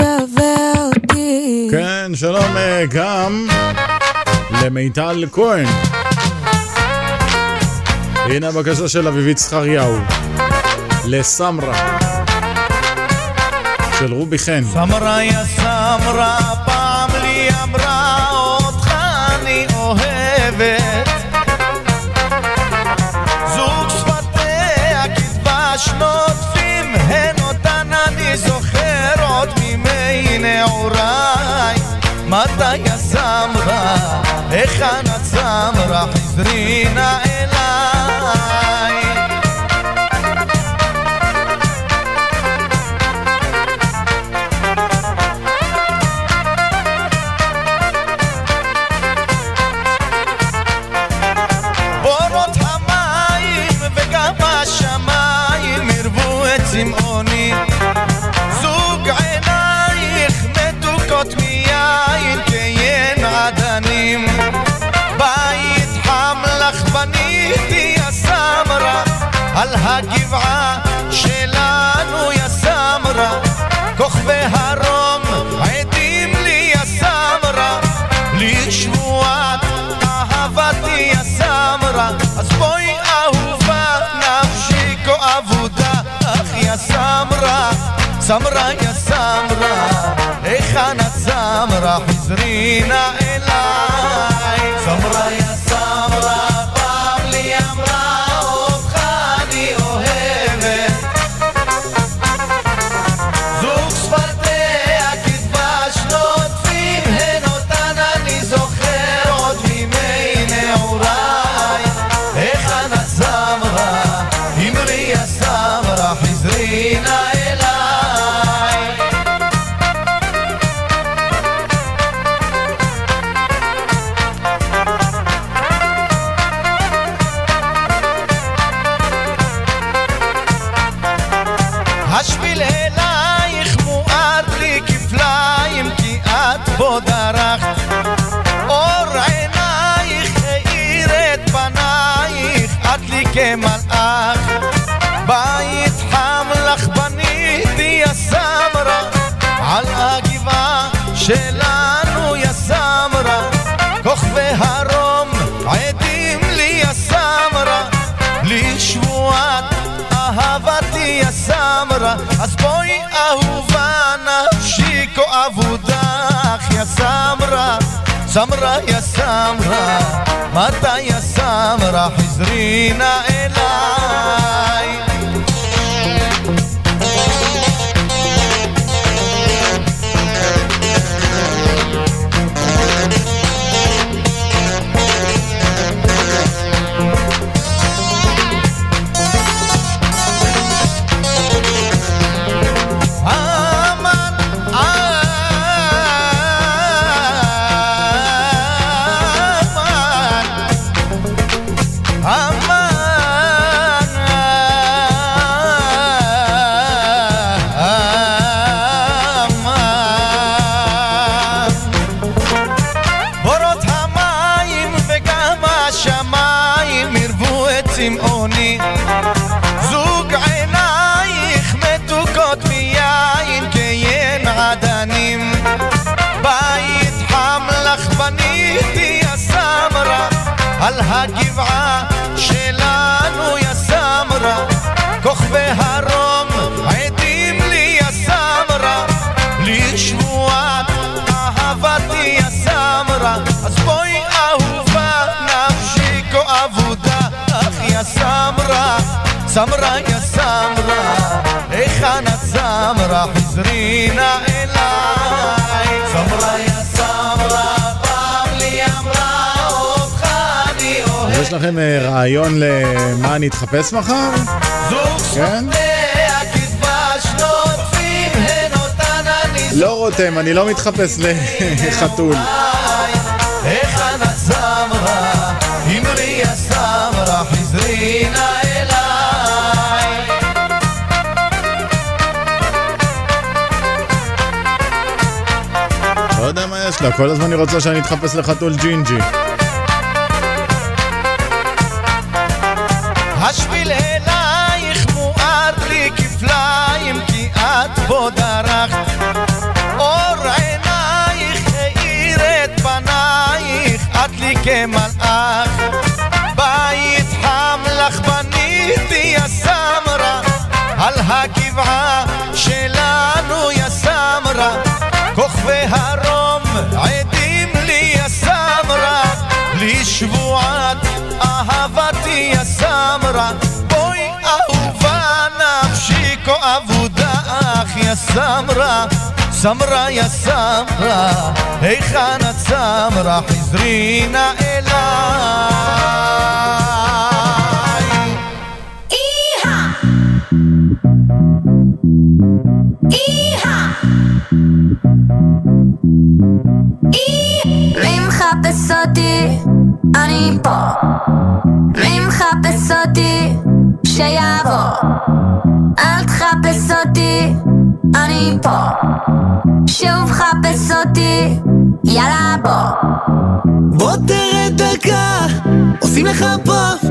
שווה אותי. כן, שלום אה, גם למיטל כהן. הנה הבקשה של אביבית זכריהו, לסמרה, של רובי חן. סמרה יא סמרה Nazrina סמרה יא סמרה, היכן את סמרה? חזרי נא אליי. סמרה יא سمرة يا سمرة متى يا سمرة حزرينا إلي סמרה יא סמרה, היכן את סמרה, חזרי נא אליי. סמרה יא סמרה, פעם לי אמרה אותך אני אוהב. יש לכם אה, רעיון למה אני אתחפש מחר? כן? לא רותם, אני לא מתחפש לחתול. את סמרה, אמרי יא סמרה, חזרי נא יודע מה יש לה, כל הזמן היא רוצה שאני אתחפש לחתול ג'ינג'י. השביל אלייך מואר לי כפליים כי את בו דרכת. אור עינייך האיר את פנייך את לי כמלאך. בית חם לך בניתי יא סמרה. על הגבעה שלנו יא סמרה לשבועת אהבתי יא סמרה בואי אהובה נפשי כה אבודך יא סמרה. סמרה יא היכן את סמרה חזרי נא אליי אני פה. מי מחפש אותי? שיבוא. אל תחפש אותי, אני פה. שוב חפש אותי, יאללה בוא. בוא תראה דקה, עושים לך פה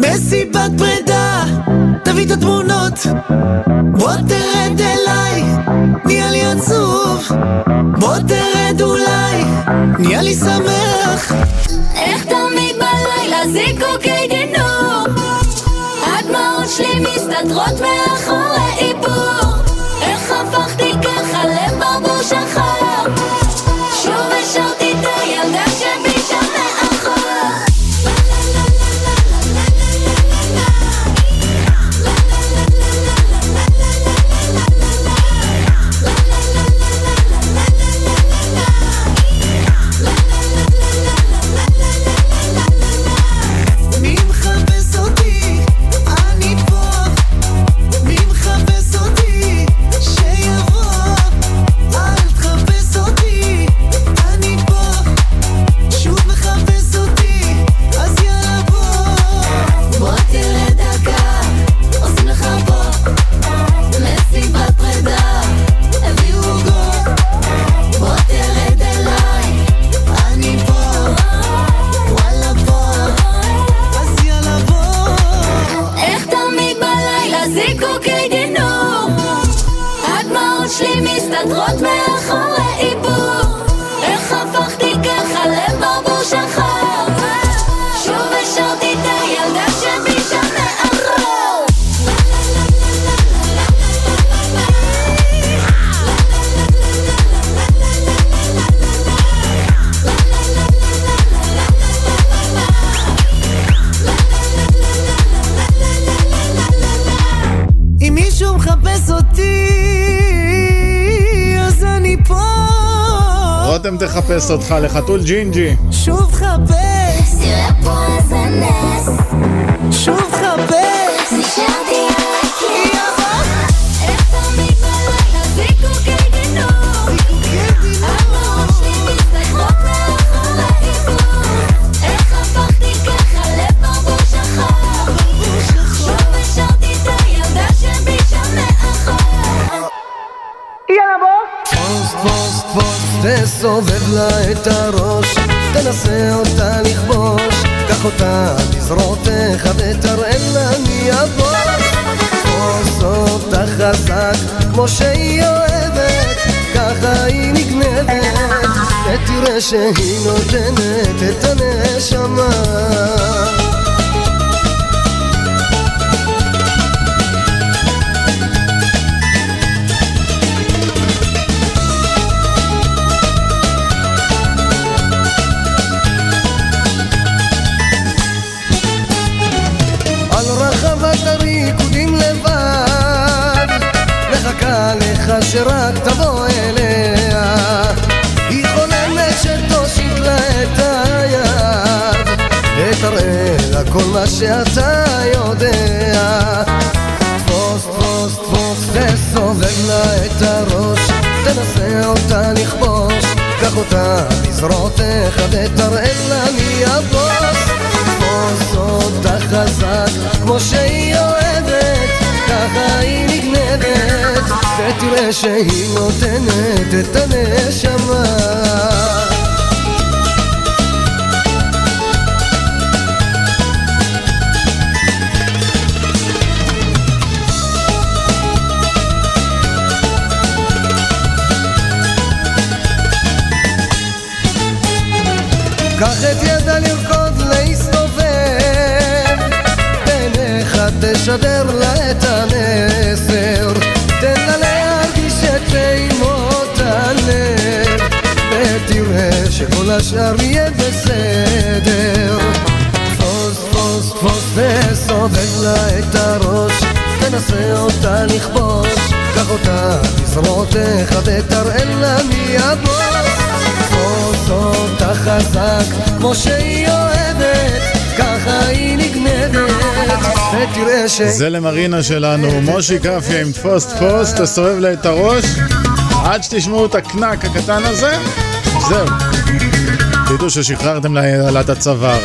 מסיבת פרידה, תביא את התמונות בוא תרד אליי, נהיה לי עצוב בוא תרד אולי, נהיה לי שמח זיקוקי דינור הדמעות שלי מסתתרות מאחורי איפור. איך הפכתי ככה לברבור שחור תחפש אותך לחתול ג'ינג'י. שוב חפש תראה פה איזה נס לה את הראש, תנסה אותה לכבוש, קח אותה בזרועותיך ותראה לה מי הבוס. תפוס אותה חזק, כמו שהיא אוהבת, ככה היא נגנבת, ותראה שהיא נותנת את הנשמה. שרק תבוא אליה. היא חולמת שתושיט לה את היד ותראה לה כל מה שאתה יודע. תפוס, תפוס, תפוס, תסובב לה את הראש תנסה אותה לכבוש קח אותה בזרועותיך ותראה לה מי הבוס תפוס אותה חזק כמו שהיא אוהבת ככה היא ותראה שהיא נותנת את הנשמה. קח את ידה לרקוד להסתובב. בעיניך תשדר לה את המסר ותראה שכל השאר יהיה בסדר תפוס, תפוס, תפוס וסובב לה את הראש תנסה אותה לכבוש קח אותה בזרועותיך ותראה לה מי הבוס תפוס אותה חזק כמו שהיא אוהבת ככה היא נגנבת ותראה ש... זה למרינה שלנו, מושי קפיה עם תפוס תפוס, תסובב לה את הראש עד שתשמעו את הקנק הקטן הזה, זהו. תדעו ששחררתם לה הצוואר.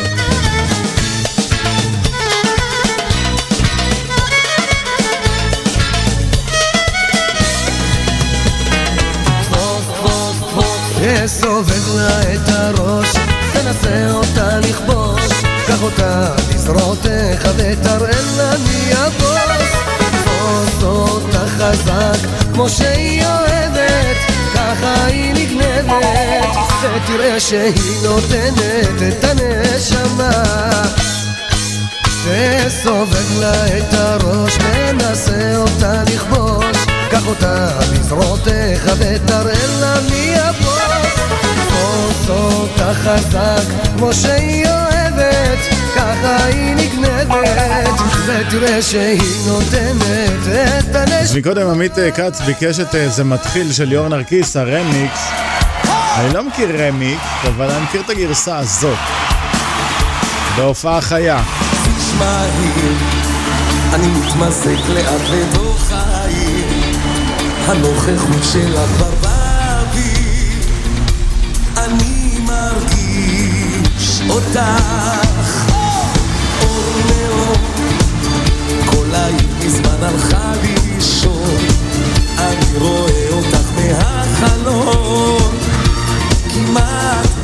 תסובב לה את הראש, תנסה אותה לכבוש, קח אותה בזרועותיך ותראה לה מי הבוס. תפוס אותה חזק, כמו שהיא אוהבת, ככה היא נגנבת, ותראה שהיא נותנת את הנשמה. תסובב לה את הראש, תנסה אותה לכבוש, קח אותה בזרועותיך ותראה לה מי הבוס. תפוס אותה חזק, כמו שהיא אוהבת, ככה היא נגנבת, ותראה שהיא נותנת את. אז מקודם עמית אה, כץ ביקש את אה, זה מתחיל של ליאור נרקיס, הרמיקס. אני לא מכיר רמיקס, אבל אני מכיר את הגרסה הזאת. בהופעה חיה. תשמעי, אני מתמזג לאט לתוך הנוכחות שלך באוויר, אני מרגיש אותך, אור לאור, כל העיר מזמן הלכה לישון, אני רואה אותך מהחלון, כמעט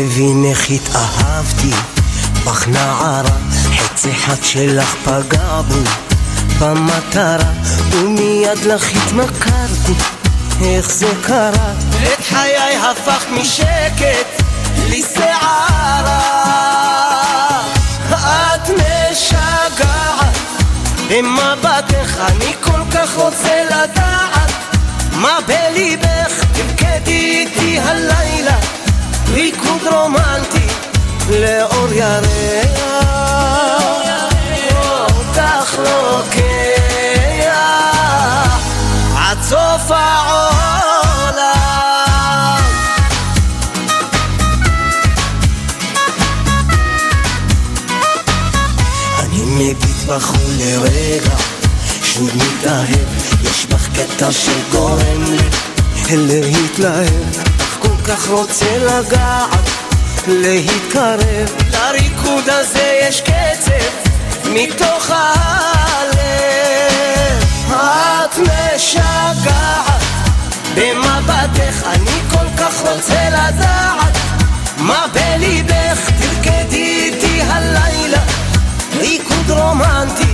מבין איך התאהבתי בך נערה חץ אחד שלך פגע בי במטרה ומיד לך התמכרתי. איך זה קרה? את חיי הפך משקט לסערה. את משגעת. במבטך אני כל כך רוצה לדעת מה בליבך תרקדי איתי הלילה ריקוד רומנטי לאור ירח. אותך לוקח. עד סוף העולם. אני מביט בך לרגע שוב מתאהב. יש בך קטע שגורם לי להתלהב כך רוצה לגעת להתקרב. לריקוד הזה יש קצב מתוך הלב. את משגעת במבטך אני כל כך רוצה לדעת. מה בליבך תרקדי איתי הלילה. ריקוד רומנטי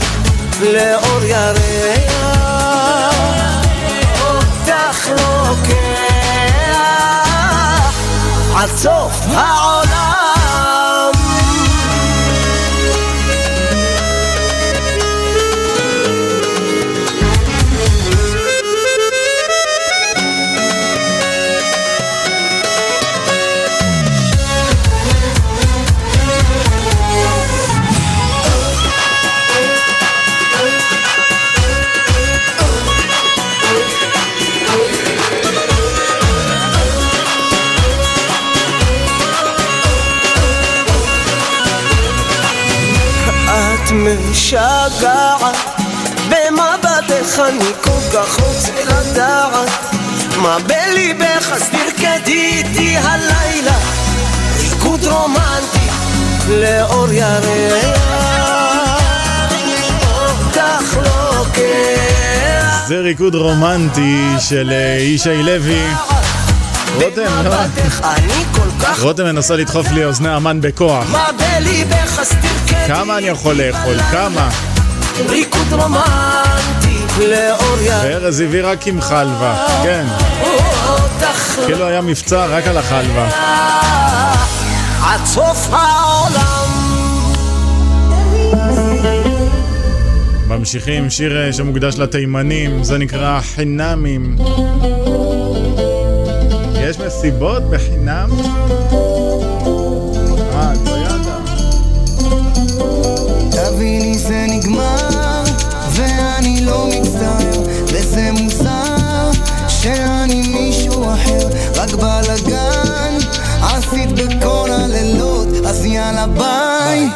לאור ירח. אותך לוקח עד סוף העולם משגעת. במבטך אני כל כך רוצה לדעת. מה בליבך? אז תרקדי איתי הלילה. ריקוד רומנטי לאור ירח. לוקח זה ריקוד רומנטי של אה, ישי לוי. רותם, לא? כך רותם מנסה לדחוף לי אוזני המן בכוח. כמה אני יכול לאכול? כמה? ריקוד רומנטי לאור ירח וארז הביא רק עם חלבה, כן. אותך כאילו היה מבצע רק על החלבה. עד סוף העולם ממשיכים, שיר אה, שמוקדש לתימנים, זה נקרא חינמים. יש מסיבות בחינם? אה, את לא. תביני זה נגמר, ואני לא מצטער, וזה מוזר שאני מישהו אחר, רק בלאגן עשית בכל הלילות, אז יאללה ביי,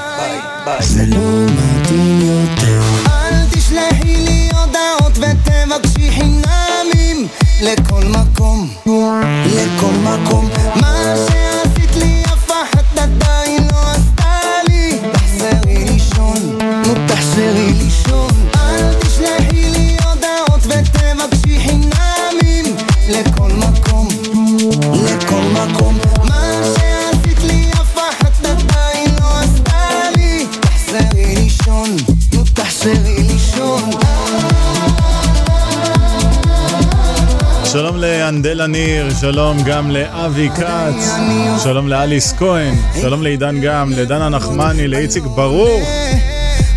זה לא מתאים יותר. אל תשלחי לי הודעות ותבקשי חינמים לכל מקום, לכל מקום. מה לאנדלה ניר, שלום גם לאבי כץ, שלום לאליס כהן, שלום לעידן גם, לדנה נחמני, לאיציק ברוך.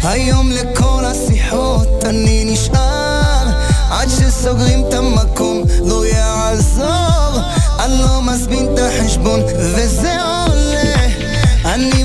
היום לכל השיחות אני נשאר עד שסוגרים את המקום לא יעזור אני לא מזמין את החשבון וזה עולה אני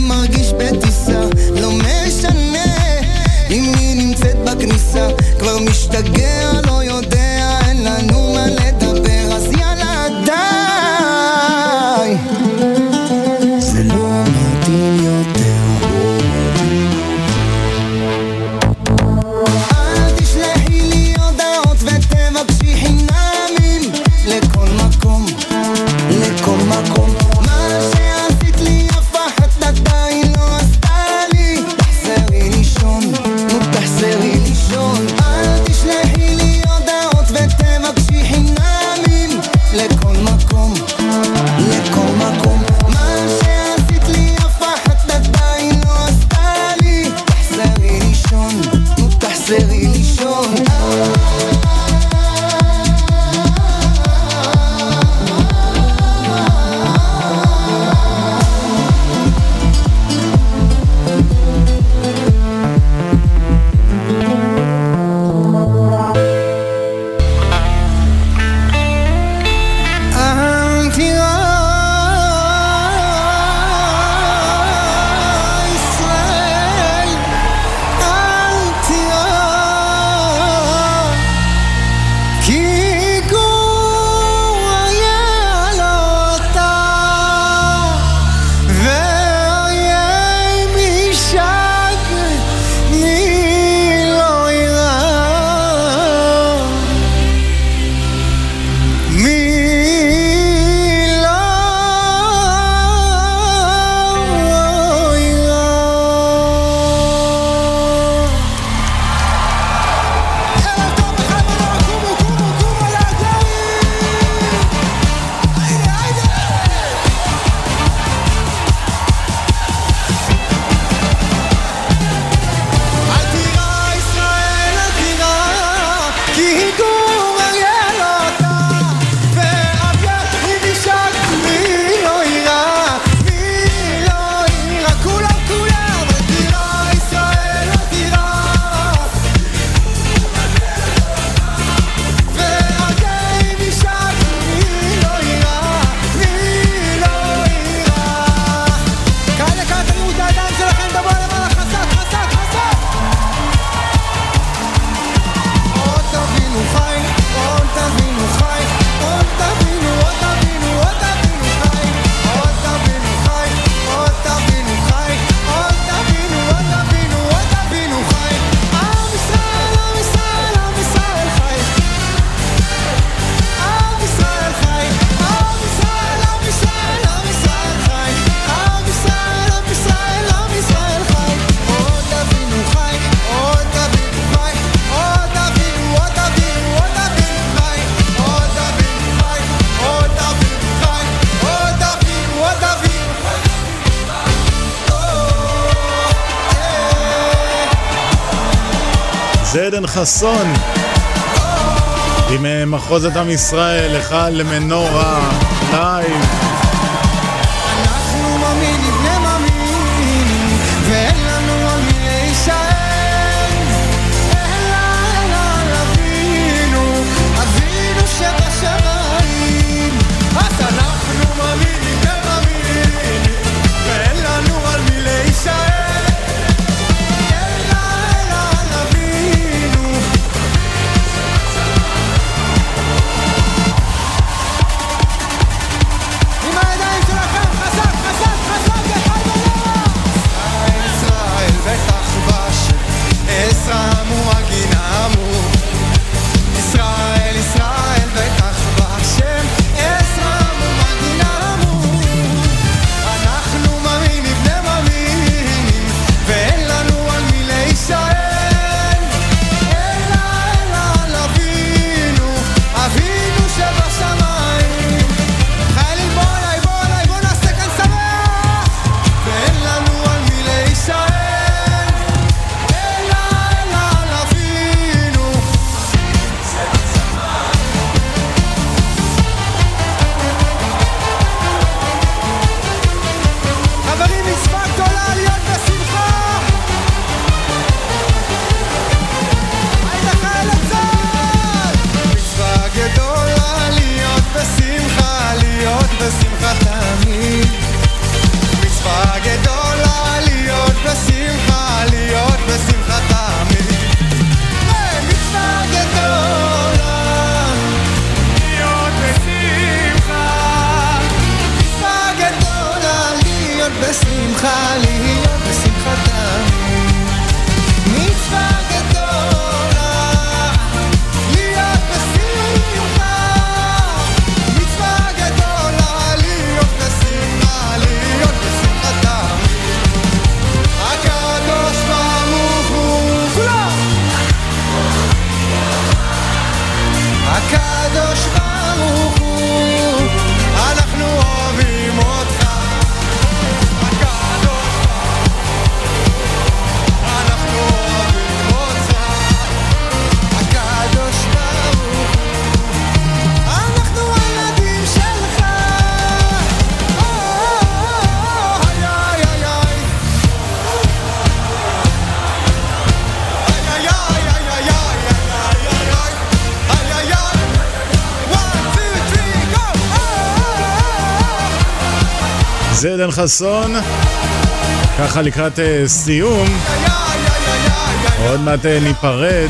חסון. עם אה, מחוזת עם ישראל, אחד למנורה, לייב. חסון. ככה לקראת אה, סיום. עוד מעט אה, ניפרד.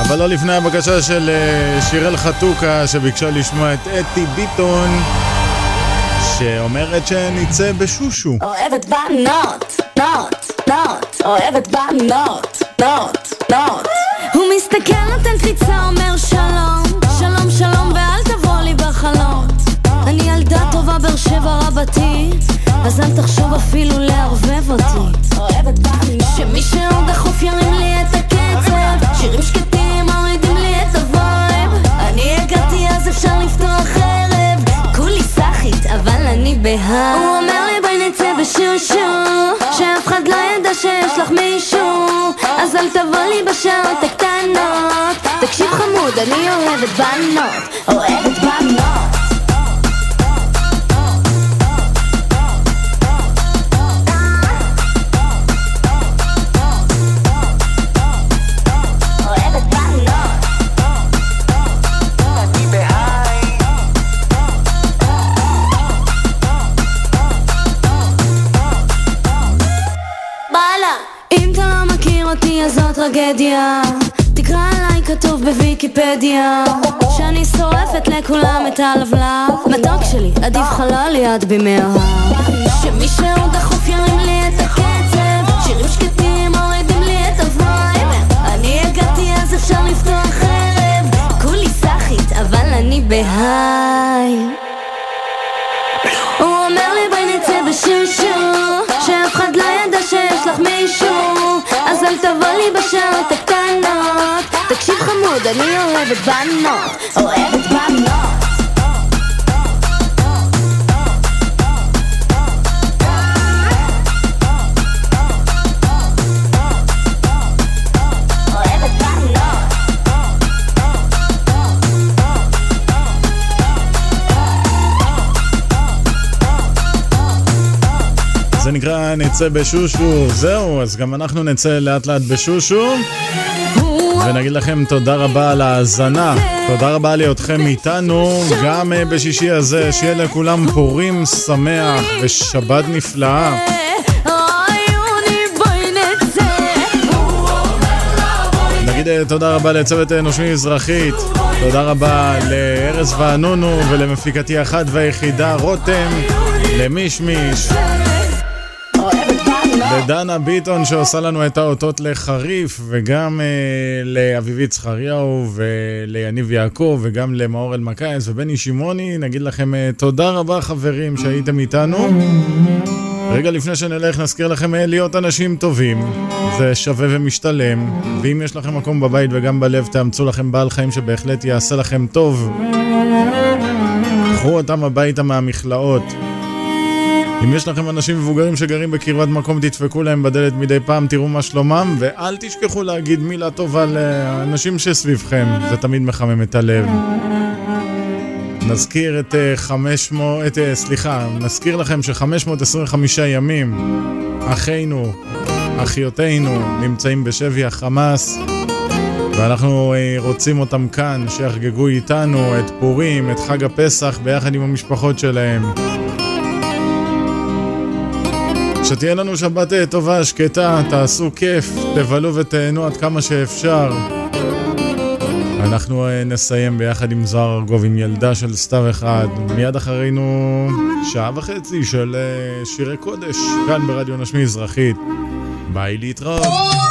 אבל לא לפני הבקשה של אה, שיראל חתוקה שביקשה לשמוע את אתי ביטון שאומרת שנצא בשושו. אוהבת בנות, נוט, נוט, אוהבת בנות, נוט, נוט. הוא מסתכל, נותן קפיצה, אומר שלום, שלום שלום ואל תבוא לי בחלום. טובה באר שבע רבתי אז אל תחשוב אפילו לערבב אותי. שמישהו דחוף ירים לי את הקצב שירים שקטים מורידים לי את ה vibe. אני הגעתי אז אפשר לפתוח ערב. כולי סאחית אבל אני בהר הוא אומר לי בואי נצא בשושו שאף אחד לא ידע שיש לך מישהו. אז אל תבוא לי בשעות הקטנות. תקשיב חמוד אני אוהבת בנות שאני שורפת לכולם את הלבלב. מתוק שלי עדיף חלל ליד בימי ההר שמי שעוד מאוד, אני אוהבת בנות, אוהבת בנות. זה נקרא נצא בשושו, זהו, אז גם אנחנו נצא לאט לאט בשושו. ונגיד לכם תודה רבה על ההאזנה, תודה רבה על היותכם איתנו גם אה, בשישי הזה, שיהיה לכולם פורים שמח ושבת נפלאה. נגיד אה, תודה רבה לצוות אה, נושמים מזרחית, תודה רבה לארז וענונו ולמפיקתי האחת והיחידה רותם, למישמיש. לדנה ביטון שעושה לנו את האותות לחריף, וגם אה, לאביבית זכריהו וליניב יעקב, וגם למאור אלמקייס ובני שמעוני. נגיד לכם אה, תודה רבה חברים שהייתם איתנו. רגע לפני שנלך נזכיר לכם אה, להיות אנשים טובים, זה שווה ומשתלם, ואם יש לכם מקום בבית וגם בלב תאמצו לכם בעל חיים שבהחלט יעשה לכם טוב. קחו אותם הביתה מהמכלאות. אם יש לכם אנשים מבוגרים שגרים בקרבת מקום, תדפקו להם בדלת מדי פעם, תראו מה שלומם, ואל תשכחו להגיד מילה טובה לאנשים שסביבכם, זה תמיד מחמם את הלב. נזכיר את 500, את, סליחה, נזכיר לכם ש-525 ימים אחינו, אחיותינו, נמצאים בשבי החמאס, ואנחנו רוצים אותם כאן, שיחגגו איתנו את פורים, את חג הפסח, ביחד עם המשפחות שלהם. שתהיה לנו שבת טובה, שקטה, תעשו כיף, תבלו ותהנו עד כמה שאפשר. אנחנו נסיים ביחד עם זוהר ארגוב עם ילדה של סתיו אחד. מיד אחרינו שעה וחצי של שירי קודש, כאן ברדיו נשמי אזרחית. ביי להתראות.